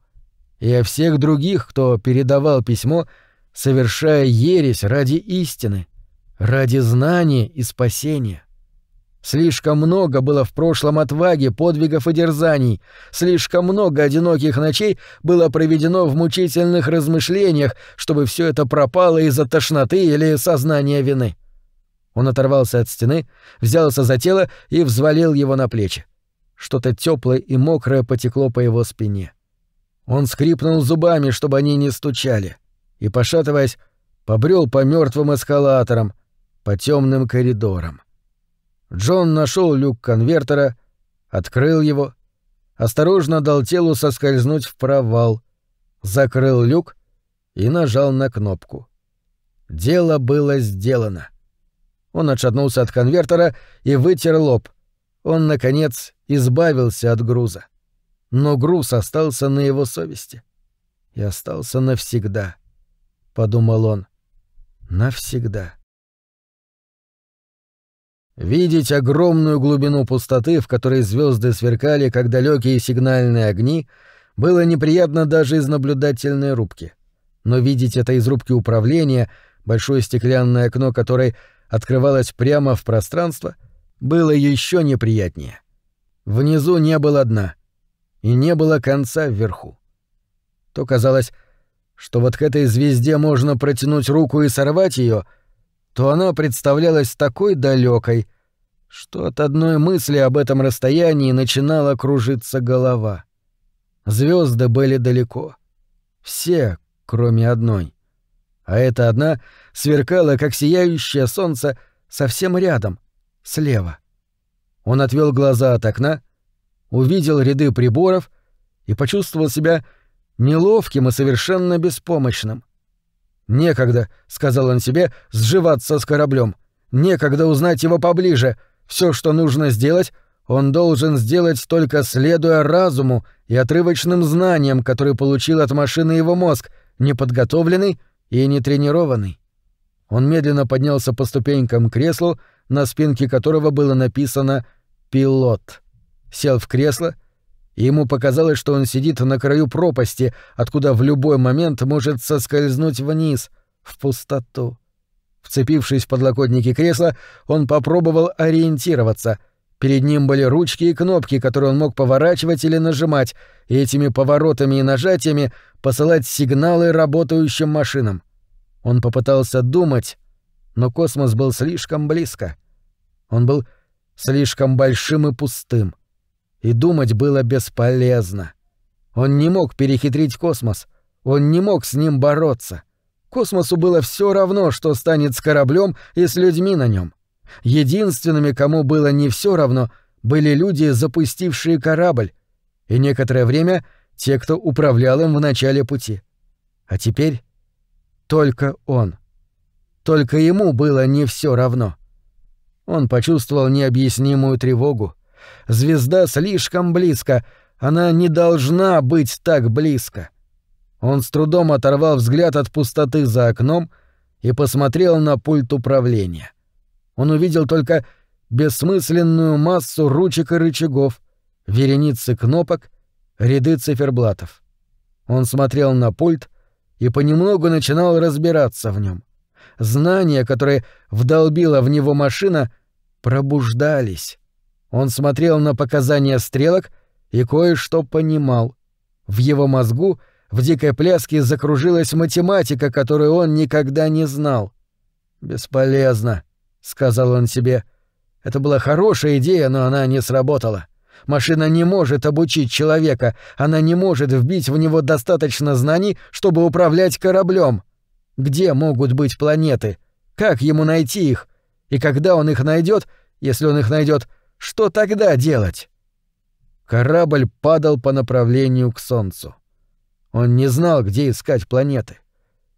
Speaker 1: и о всех других, кто передавал письмо, совершая ересь ради истины, ради знания и спасения. Слишком много было в прошлом отваги, подвигов и дерзаний, слишком много одиноких ночей было проведено в мучительных размышлениях, чтобы все это пропало из-за тошноты или сознания вины. Он оторвался от стены, взялся за тело и взвалил его на плечи. Что-то теплое и мокрое потекло по его спине. Он скрипнул зубами, чтобы они не стучали, и, пошатываясь, побрел по мертвым эскалаторам, по темным коридорам. Джон нашел люк конвертера, открыл его, осторожно дал телу соскользнуть в провал, закрыл люк и нажал на кнопку. Дело было сделано. Он отшатнулся от конвертера и вытер лоб. Он, наконец, избавился от груза. Но груз остался на его совести. И остался навсегда, — подумал он. Навсегда. Видеть огромную глубину пустоты, в которой звезды сверкали, как далекие сигнальные огни, было неприятно даже из наблюдательной рубки. Но видеть это из рубки управления, большое стеклянное окно которой открывалось прямо в пространство, было еще неприятнее. Внизу не было дна, и не было конца вверху. То казалось, что вот к этой звезде можно протянуть руку и сорвать ее — то она представлялась такой далекой, что от одной мысли об этом расстоянии начинала кружиться голова. Звезды были далеко. Все, кроме одной. А эта одна сверкала, как сияющее солнце, совсем рядом, слева. Он отвел глаза от окна, увидел ряды приборов и почувствовал себя неловким и совершенно беспомощным. «Некогда», — сказал он себе, — «сживаться с кораблем. Некогда узнать его поближе. Все, что нужно сделать, он должен сделать только следуя разуму и отрывочным знаниям, которые получил от машины его мозг, неподготовленный и нетренированный». Он медленно поднялся по ступенькам к креслу, на спинке которого было написано «Пилот». Сел в кресло — и ему показалось, что он сидит на краю пропасти, откуда в любой момент может соскользнуть вниз, в пустоту. Вцепившись в подлокотники кресла, он попробовал ориентироваться. Перед ним были ручки и кнопки, которые он мог поворачивать или нажимать, и этими поворотами и нажатиями посылать сигналы работающим машинам. Он попытался думать, но космос был слишком близко. Он был слишком большим и пустым и думать было бесполезно. Он не мог перехитрить космос, он не мог с ним бороться. Космосу было все равно, что станет с кораблем и с людьми на нем. Единственными, кому было не все равно, были люди, запустившие корабль, и некоторое время те, кто управлял им в начале пути. А теперь только он. Только ему было не все равно. Он почувствовал необъяснимую тревогу. Звезда слишком близко, она не должна быть так близко. Он с трудом оторвал взгляд от пустоты за окном и посмотрел на пульт управления. Он увидел только бессмысленную массу ручек и рычагов, вереницы кнопок, ряды циферблатов. Он смотрел на пульт и понемногу начинал разбираться в нем. Знания, которые вдолбила в него машина, пробуждались. Он смотрел на показания стрелок и кое-что понимал. В его мозгу в дикой пляске закружилась математика, которую он никогда не знал. «Бесполезно», — сказал он себе. «Это была хорошая идея, но она не сработала. Машина не может обучить человека, она не может вбить в него достаточно знаний, чтобы управлять кораблем. Где могут быть планеты? Как ему найти их? И когда он их найдет, если он их найдет, что тогда делать? Корабль падал по направлению к Солнцу. Он не знал, где искать планеты.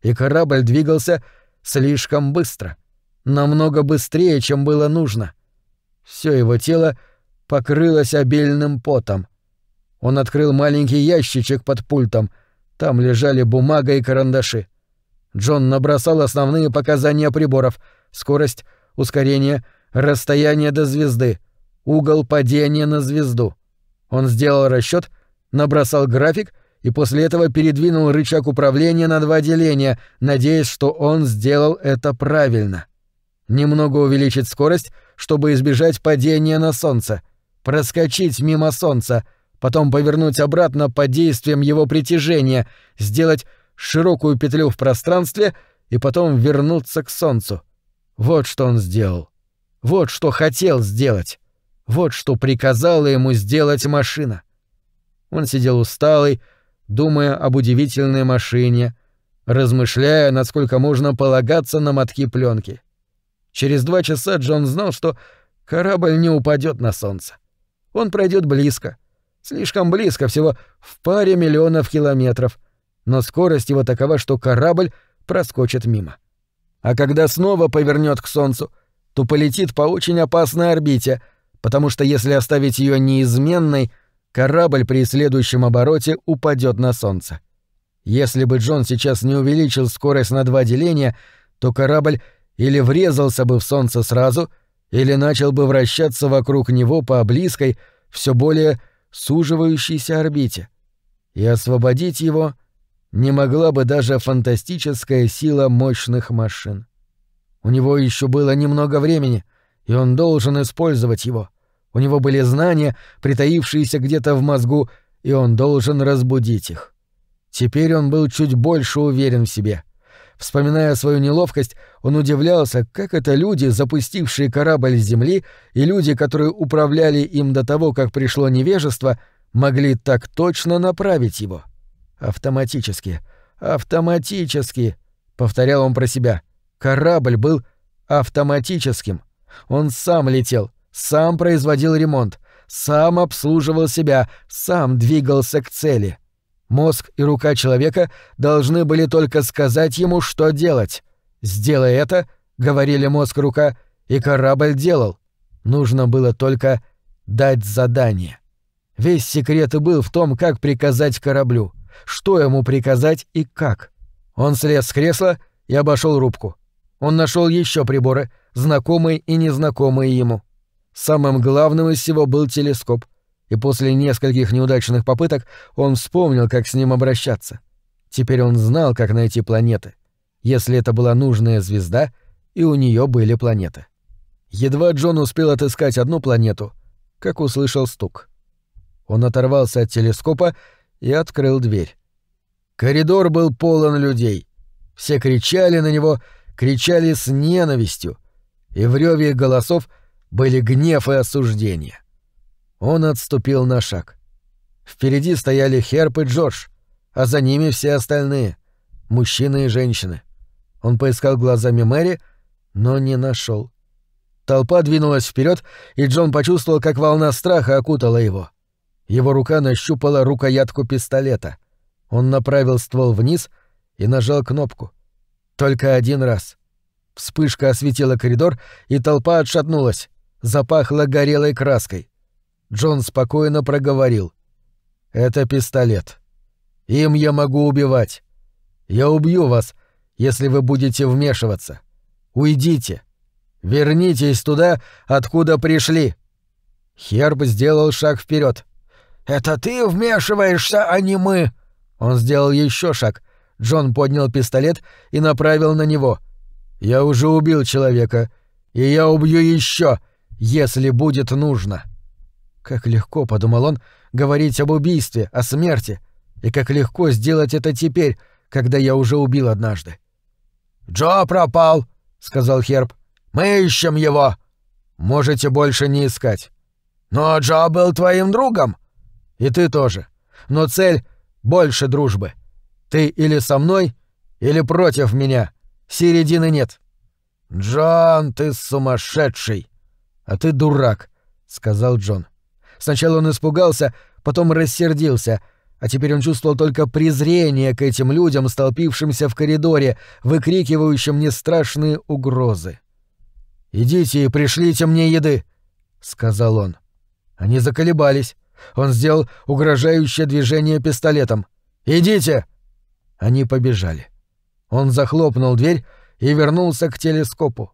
Speaker 1: И корабль двигался слишком быстро. Намного быстрее, чем было нужно. Все его тело — покрылась обильным потом. Он открыл маленький ящичек под пультом. Там лежали бумага и карандаши. Джон набросал основные показания приборов — скорость, ускорение, расстояние до звезды, угол падения на звезду. Он сделал расчет, набросал график и после этого передвинул рычаг управления на два деления, надеясь, что он сделал это правильно. Немного увеличить скорость, чтобы избежать падения на Солнце — проскочить мимо Солнца, потом повернуть обратно под действием его притяжения, сделать широкую петлю в пространстве и потом вернуться к Солнцу. Вот что он сделал. Вот что хотел сделать. Вот что приказала ему сделать машина. Он сидел усталый, думая об удивительной машине, размышляя, насколько можно полагаться на мотки пленки. Через два часа Джон знал, что корабль не упадет на солнце. Он пройдет близко. Слишком близко, всего в паре миллионов километров. Но скорость его такова, что корабль проскочит мимо. А когда снова повернет к Солнцу, то полетит по очень опасной орбите, потому что если оставить ее неизменной, корабль при следующем обороте упадет на Солнце. Если бы Джон сейчас не увеличил скорость на два деления, то корабль или врезался бы в Солнце сразу — или начал бы вращаться вокруг него по близкой, все более суживающейся орбите. И освободить его не могла бы даже фантастическая сила мощных машин. У него еще было немного времени, и он должен использовать его. У него были знания, притаившиеся где-то в мозгу, и он должен разбудить их. Теперь он был чуть больше уверен в себе — Вспоминая свою неловкость, он удивлялся, как это люди, запустившие корабль с земли, и люди, которые управляли им до того, как пришло невежество, могли так точно направить его. Автоматически, автоматически, повторял он про себя. Корабль был автоматическим. Он сам летел, сам производил ремонт, сам обслуживал себя, сам двигался к цели. Мозг и рука человека должны были только сказать ему, что делать. «Сделай это», — говорили мозг и рука, и корабль делал. Нужно было только дать задание. Весь секрет и был в том, как приказать кораблю, что ему приказать и как. Он слез с кресла и обошел рубку. Он нашел еще приборы, знакомые и незнакомые ему. Самым главным из всего был телескоп и после нескольких неудачных попыток он вспомнил, как с ним обращаться. Теперь он знал, как найти планеты, если это была нужная звезда, и у нее были планеты. Едва Джон успел отыскать одну планету, как услышал стук. Он оторвался от телескопа и открыл дверь. Коридор был полон людей. Все кричали на него, кричали с ненавистью, и в рёве их голосов были гнев и осуждение. Он отступил на шаг. Впереди стояли Херп и Джордж, а за ними все остальные — мужчины и женщины. Он поискал глазами Мэри, но не нашел. Толпа двинулась вперед, и Джон почувствовал, как волна страха окутала его. Его рука нащупала рукоятку пистолета. Он направил ствол вниз и нажал кнопку. Только один раз. Вспышка осветила коридор, и толпа отшатнулась. Запахло горелой краской. Джон спокойно проговорил. «Это пистолет. Им я могу убивать. Я убью вас, если вы будете вмешиваться. Уйдите. Вернитесь туда, откуда пришли. Херб сделал шаг вперед. Это ты вмешиваешься, а не мы. Он сделал еще шаг. Джон поднял пистолет и направил на него. Я уже убил человека, и я убью еще, если будет нужно. Как легко, подумал он, говорить об убийстве, о смерти, и как легко сделать это теперь, когда я уже убил однажды. Джо пропал, сказал Херб. Мы ищем его. Можете больше не искать. Но Джо был твоим другом. И ты тоже. Но цель — больше дружбы. Ты или со мной, или против меня. Середины нет. Джон, ты сумасшедший. А ты дурак, — сказал Джон. Сначала он испугался, потом рассердился, а теперь он чувствовал только презрение к этим людям, столпившимся в коридоре, выкрикивающим мне страшные угрозы. «Идите и пришлите мне еды», — сказал он. Они заколебались. Он сделал угрожающее движение пистолетом. «Идите!» Они побежали. Он захлопнул дверь и вернулся к телескопу.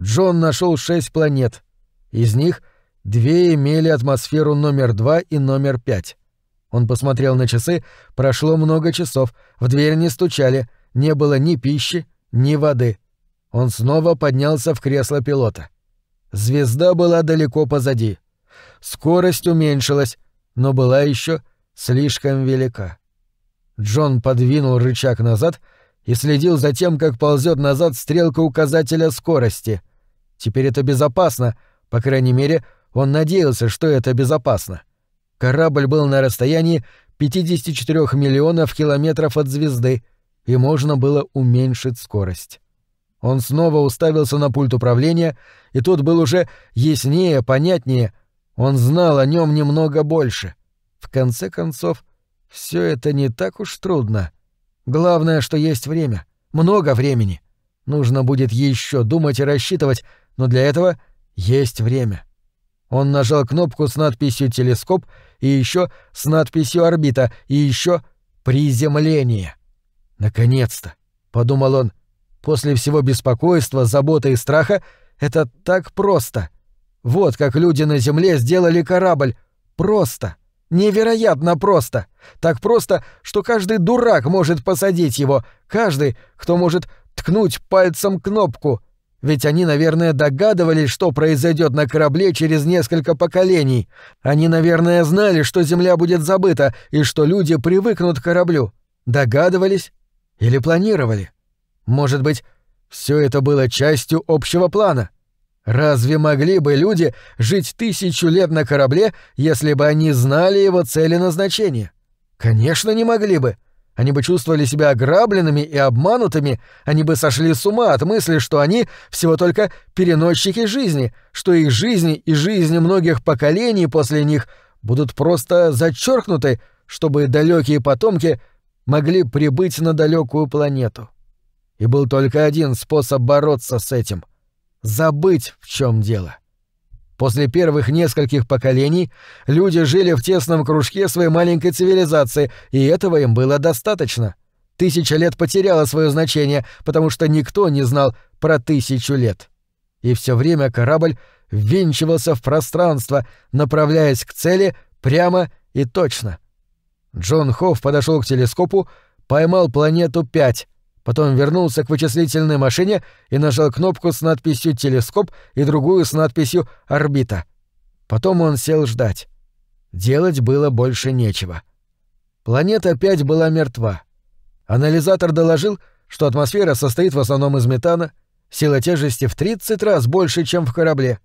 Speaker 1: Джон нашел шесть планет. Из них две имели атмосферу номер два и номер пять. Он посмотрел на часы, прошло много часов, в дверь не стучали, не было ни пищи, ни воды. Он снова поднялся в кресло пилота. Звезда была далеко позади. Скорость уменьшилась, но была еще слишком велика. Джон подвинул рычаг назад и следил за тем, как ползет назад стрелка указателя скорости. Теперь это безопасно, по крайней мере, он надеялся, что это безопасно. Корабль был на расстоянии 54 миллионов километров от звезды, и можно было уменьшить скорость. Он снова уставился на пульт управления, и тут был уже яснее, понятнее. Он знал о нем немного больше. В конце концов, все это не так уж трудно. Главное, что есть время. Много времени. Нужно будет еще думать и рассчитывать, но для этого есть время. Он нажал кнопку с надписью «Телескоп» и еще с надписью «Орбита» и еще «Приземление». «Наконец-то!» — подумал он. «После всего беспокойства, заботы и страха это так просто. Вот как люди на Земле сделали корабль. Просто. Невероятно просто. Так просто, что каждый дурак может посадить его, каждый, кто может ткнуть пальцем кнопку — ведь они, наверное, догадывались, что произойдет на корабле через несколько поколений. Они, наверное, знали, что Земля будет забыта и что люди привыкнут к кораблю. Догадывались или планировали? Может быть, все это было частью общего плана? Разве могли бы люди жить тысячу лет на корабле, если бы они знали его цели назначения? Конечно, не могли бы. Они бы чувствовали себя ограбленными и обманутыми, они бы сошли с ума от мысли, что они всего только переносчики жизни, что их жизни и жизни многих поколений после них будут просто зачеркнуты, чтобы далекие потомки могли прибыть на далекую планету. И был только один способ бороться с этим — забыть, в чем дело. После первых нескольких поколений люди жили в тесном кружке своей маленькой цивилизации, и этого им было достаточно. Тысяча лет потеряла свое значение, потому что никто не знал про тысячу лет. И все время корабль ввинчивался в пространство, направляясь к цели прямо и точно. Джон Хофф подошел к телескопу, поймал планету 5, Потом вернулся к вычислительной машине и нажал кнопку с надписью «Телескоп» и другую с надписью «Орбита». Потом он сел ждать. Делать было больше нечего. Планета 5 была мертва. Анализатор доложил, что атмосфера состоит в основном из метана, сила тяжести в 30 раз больше, чем в корабле.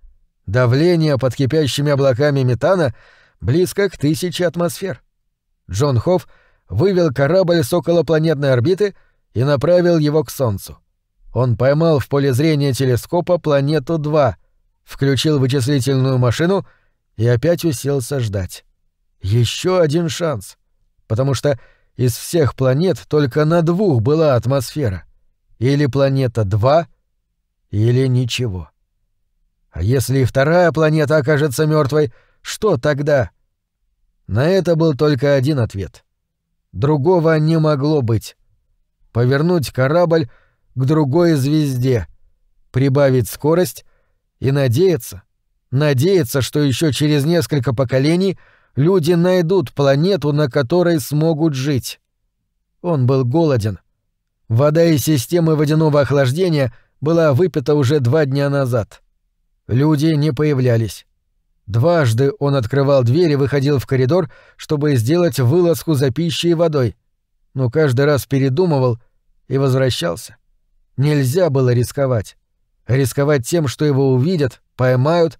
Speaker 1: Давление под кипящими облаками метана близко к тысяче атмосфер. Джон Хофф вывел корабль с околопланетной орбиты — и направил его к Солнцу. Он поймал в поле зрения телескопа планету 2, включил вычислительную машину и опять уселся ждать. Еще один шанс, потому что из всех планет только на двух была атмосфера. Или планета 2, или ничего. А если и вторая планета окажется мертвой, что тогда? На это был только один ответ. Другого не могло быть повернуть корабль к другой звезде, прибавить скорость и надеяться, надеяться, что еще через несколько поколений люди найдут планету, на которой смогут жить. Он был голоден. Вода из системы водяного охлаждения была выпита уже два дня назад. Люди не появлялись. Дважды он открывал дверь и выходил в коридор, чтобы сделать вылазку за пищей и водой, но каждый раз передумывал и возвращался. Нельзя было рисковать. Рисковать тем, что его увидят, поймают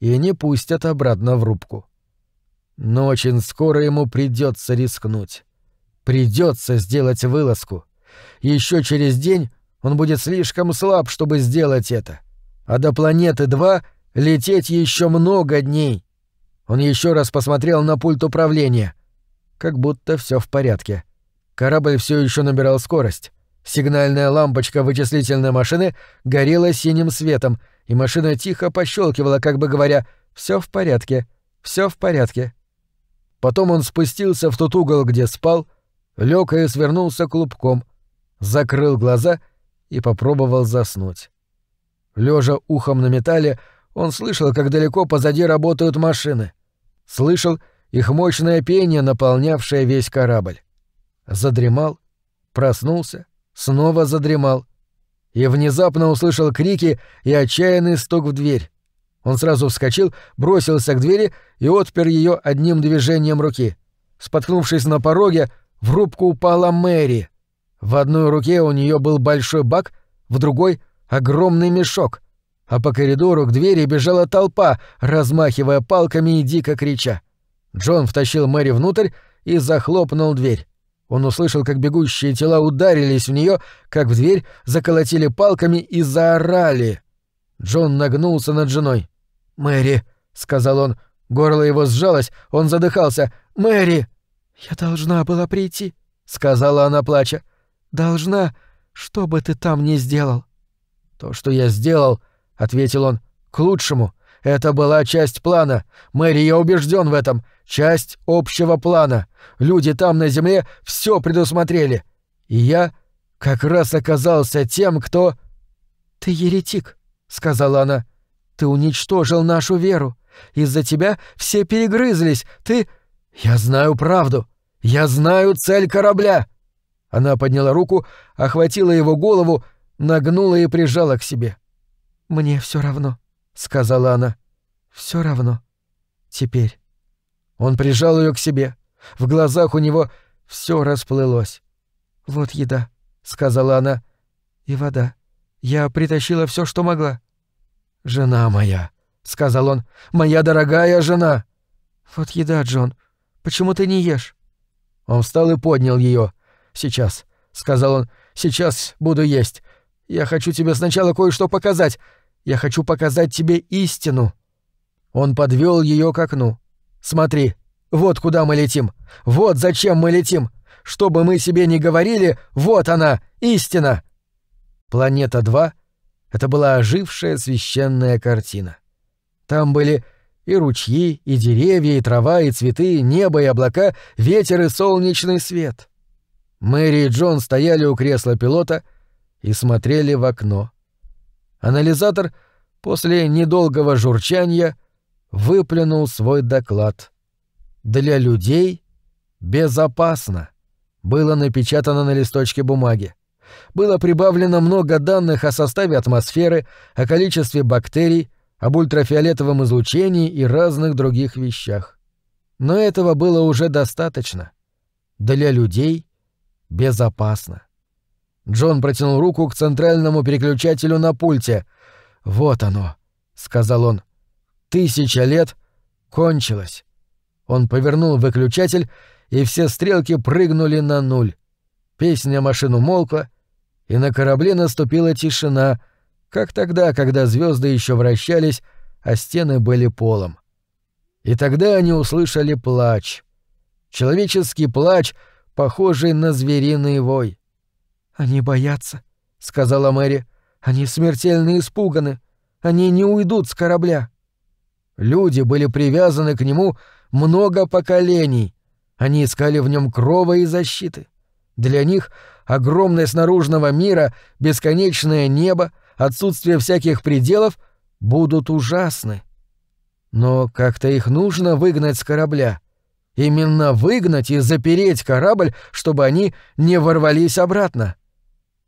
Speaker 1: и не пустят обратно в рубку. Но очень скоро ему придется рискнуть. Придется сделать вылазку. Еще через день он будет слишком слаб, чтобы сделать это. А до планеты 2 лететь еще много дней. Он еще раз посмотрел на пульт управления. Как будто все в порядке. Корабль все еще набирал скорость. Сигнальная лампочка вычислительной машины горела синим светом, и машина тихо пощелкивала, как бы говоря, все в порядке, все в порядке. Потом он спустился в тот угол, где спал, лег и свернулся клубком, закрыл глаза и попробовал заснуть. Лежа ухом на металле, он слышал, как далеко позади работают машины. Слышал их мощное пение, наполнявшее весь корабль. Задремал, проснулся, снова задремал. И внезапно услышал крики и отчаянный стук в дверь. Он сразу вскочил, бросился к двери и отпер ее одним движением руки. Споткнувшись на пороге, в рубку упала Мэри. В одной руке у нее был большой бак, в другой — огромный мешок, а по коридору к двери бежала толпа, размахивая палками и дико крича. Джон втащил Мэри внутрь и захлопнул дверь. Он услышал, как бегущие тела ударились в нее, как в дверь заколотили палками и заорали. Джон нагнулся над женой. «Мэри», — сказал он, горло его сжалось, он задыхался. «Мэри!» «Я должна была прийти», — сказала она, плача. «Должна, что бы ты там ни сделал». «То, что я сделал», — ответил он, — «к лучшему. Это была часть плана. Мэри, я убежден в этом. Часть общего плана. Люди там на земле все предусмотрели. И я как раз оказался тем, кто...» «Ты еретик», — сказала она. «Ты уничтожил нашу веру. Из-за тебя все перегрызлись. Ты...» «Я знаю правду. Я знаю цель корабля!» Она подняла руку, охватила его голову, нагнула и прижала к себе. «Мне все равно», — сказала она. Все равно. Теперь». Он прижал ее к себе. В глазах у него все расплылось. «Вот еда», — сказала она. «И вода. Я притащила все, что могла». «Жена моя», — сказал он, — «моя дорогая жена». «Вот еда, Джон. Почему ты не ешь?» Он встал и поднял ее. «Сейчас», — сказал он, — «сейчас буду есть. Я хочу тебе сначала кое-что показать. Я хочу показать тебе истину». Он подвел ее к окну. «Смотри, вот куда мы летим. Вот зачем мы летим. Что бы мы себе ни говорили, вот она, истина». Планета 2 — это была ожившая священная картина. Там были и ручьи, и деревья, и трава, и цветы, небо и облака, ветер и солнечный свет. Мэри и Джон стояли у кресла пилота и смотрели в окно. Анализатор после недолгого журчания выплюнул свой доклад. «Для людей безопасно» было напечатано на листочке бумаги. Было прибавлено много данных о составе атмосферы, о количестве бактерий, об ультрафиолетовом излучении и разных других вещах. Но этого было уже достаточно. Для людей безопасно. Джон протянул руку к центральному переключателю на пульте. «Вот оно», — сказал он. «Тысяча лет кончилось». Он повернул выключатель, и все стрелки прыгнули на нуль. Песня машин умолкла, и на корабле наступила тишина — как тогда, когда звезды еще вращались, а стены были полом. И тогда они услышали плач. Человеческий плач, похожий на звериный вой. «Они боятся», — сказала Мэри. «Они смертельно испуганы. Они не уйдут с корабля». Люди были привязаны к нему много поколений. Они искали в нем крова и защиты. Для них огромность наружного мира, бесконечное небо — отсутствие всяких пределов будут ужасны. Но как-то их нужно выгнать с корабля. Именно выгнать и запереть корабль, чтобы они не ворвались обратно.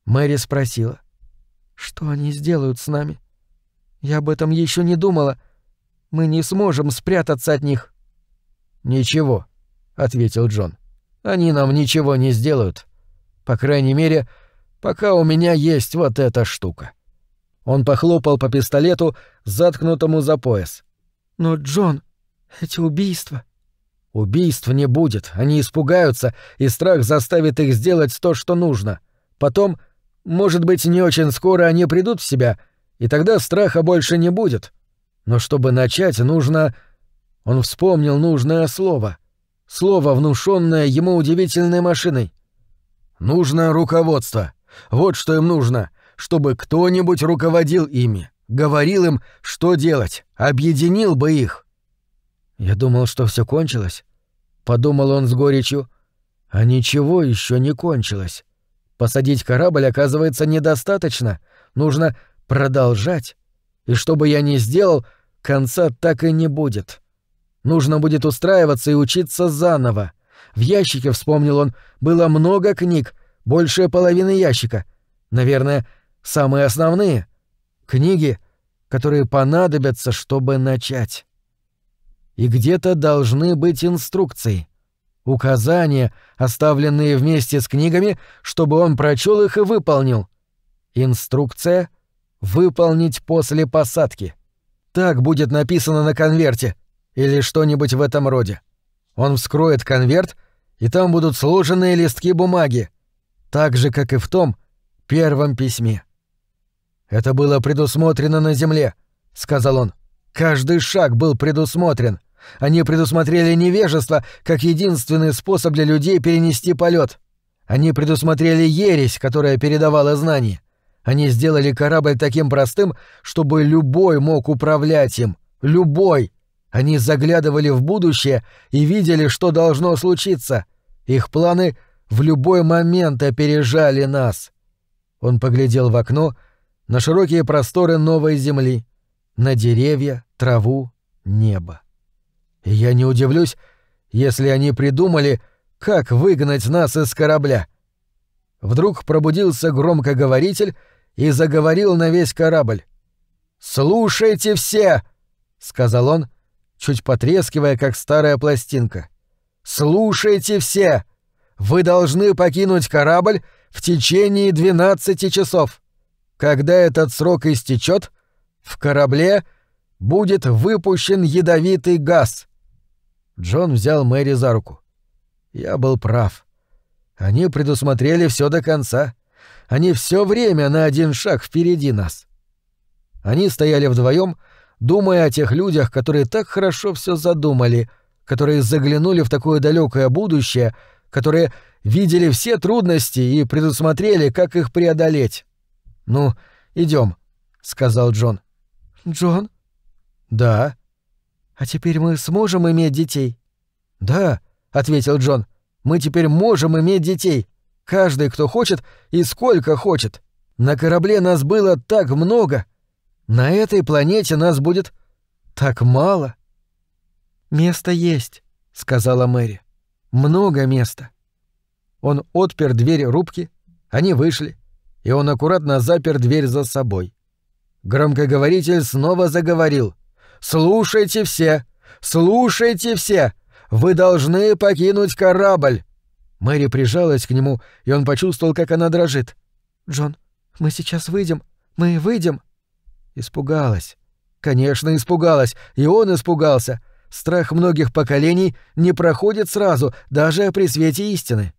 Speaker 1: Мэри спросила. «Что они сделают с нами? Я об этом еще не думала. Мы не сможем спрятаться от них». «Ничего», — ответил Джон. «Они нам ничего не сделают. По крайней мере, пока у меня есть вот эта штука». Он похлопал по пистолету, заткнутому за пояс.
Speaker 2: «Но, Джон, эти убийства...»
Speaker 1: «Убийств не будет, они испугаются, и страх заставит их сделать то, что нужно. Потом, может быть, не очень скоро они придут в себя, и тогда страха больше не будет. Но чтобы начать, нужно...» Он вспомнил нужное слово. Слово, внушенное ему удивительной машиной. «Нужно руководство. Вот что им нужно чтобы кто-нибудь руководил ими, говорил им, что делать, объединил бы их. Я думал, что все кончилось. Подумал он с горечью. А ничего еще не кончилось. Посадить корабль, оказывается, недостаточно. Нужно продолжать. И что бы я ни сделал, конца так и не будет. Нужно будет устраиваться и учиться заново. В ящике, вспомнил он, было много книг, больше половины ящика. Наверное, самые основные — книги, которые понадобятся, чтобы начать. И где-то должны быть инструкции, указания, оставленные вместе с книгами, чтобы он прочел их и выполнил. Инструкция — выполнить после посадки. Так будет написано на конверте или что-нибудь в этом роде. Он вскроет конверт, и там будут сложенные листки бумаги, так же, как и в том первом письме. «Это было предусмотрено на Земле», — сказал он. «Каждый шаг был предусмотрен. Они предусмотрели невежество как единственный способ для людей перенести полет. Они предусмотрели ересь, которая передавала знания. Они сделали корабль таким простым, чтобы любой мог управлять им. Любой. Они заглядывали в будущее и видели, что должно случиться. Их планы в любой момент опережали нас». Он поглядел в окно — на широкие просторы новой земли, на деревья, траву, небо. И я не удивлюсь, если они придумали, как выгнать нас из корабля. Вдруг пробудился громкоговоритель и заговорил на весь корабль. «Слушайте все!» — сказал он, чуть потрескивая, как старая пластинка. «Слушайте все! Вы должны покинуть корабль в течение двенадцати часов. Когда этот срок истечет, в корабле будет выпущен ядовитый газ. Джон взял Мэри за руку. Я был прав. Они предусмотрели все до конца. Они все время на один шаг впереди нас. Они стояли вдвоем, думая о тех людях, которые так хорошо все задумали, которые заглянули в такое далекое будущее, которые видели все трудности и предусмотрели, как их преодолеть. «Ну, идем, сказал Джон.
Speaker 2: «Джон?»
Speaker 1: «Да».
Speaker 2: «А теперь мы сможем иметь детей?»
Speaker 1: «Да», — ответил Джон. «Мы теперь можем иметь детей. Каждый, кто хочет и сколько хочет. На корабле нас было так много. На этой планете нас будет так мало».
Speaker 2: «Место есть», — сказала Мэри.
Speaker 1: «Много места». Он отпер дверь рубки, они вышли, и он аккуратно запер дверь за собой. Громкоговоритель снова заговорил. «Слушайте все! Слушайте все! Вы должны покинуть корабль!» Мэри прижалась к нему, и он почувствовал, как она дрожит.
Speaker 2: «Джон, мы сейчас выйдем. Мы выйдем».
Speaker 1: Испугалась. Конечно, испугалась, и он испугался. Страх многих поколений не проходит сразу, даже при свете истины.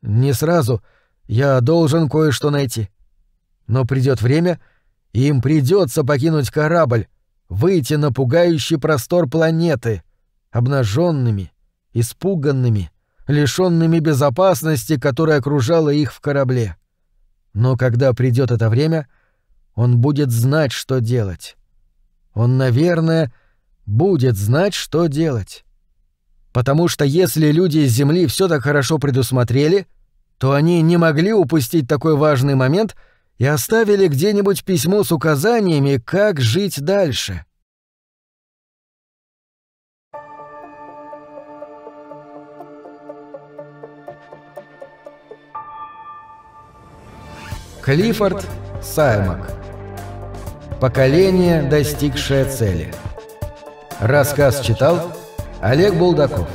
Speaker 1: Не сразу — я должен кое-что найти. Но придет время, и им придется покинуть корабль, выйти на пугающий простор планеты, обнаженными, испуганными, лишенными безопасности, которая окружала их в корабле. Но когда придет это время, он будет знать, что делать. Он, наверное, будет знать, что делать. Потому что если люди с Земли все так хорошо предусмотрели, то они не могли упустить такой важный момент и оставили где-нибудь письмо с указаниями, как жить дальше. Клиффорд Саймак. Поколение, достигшее цели. Рассказ читал Олег Булдаков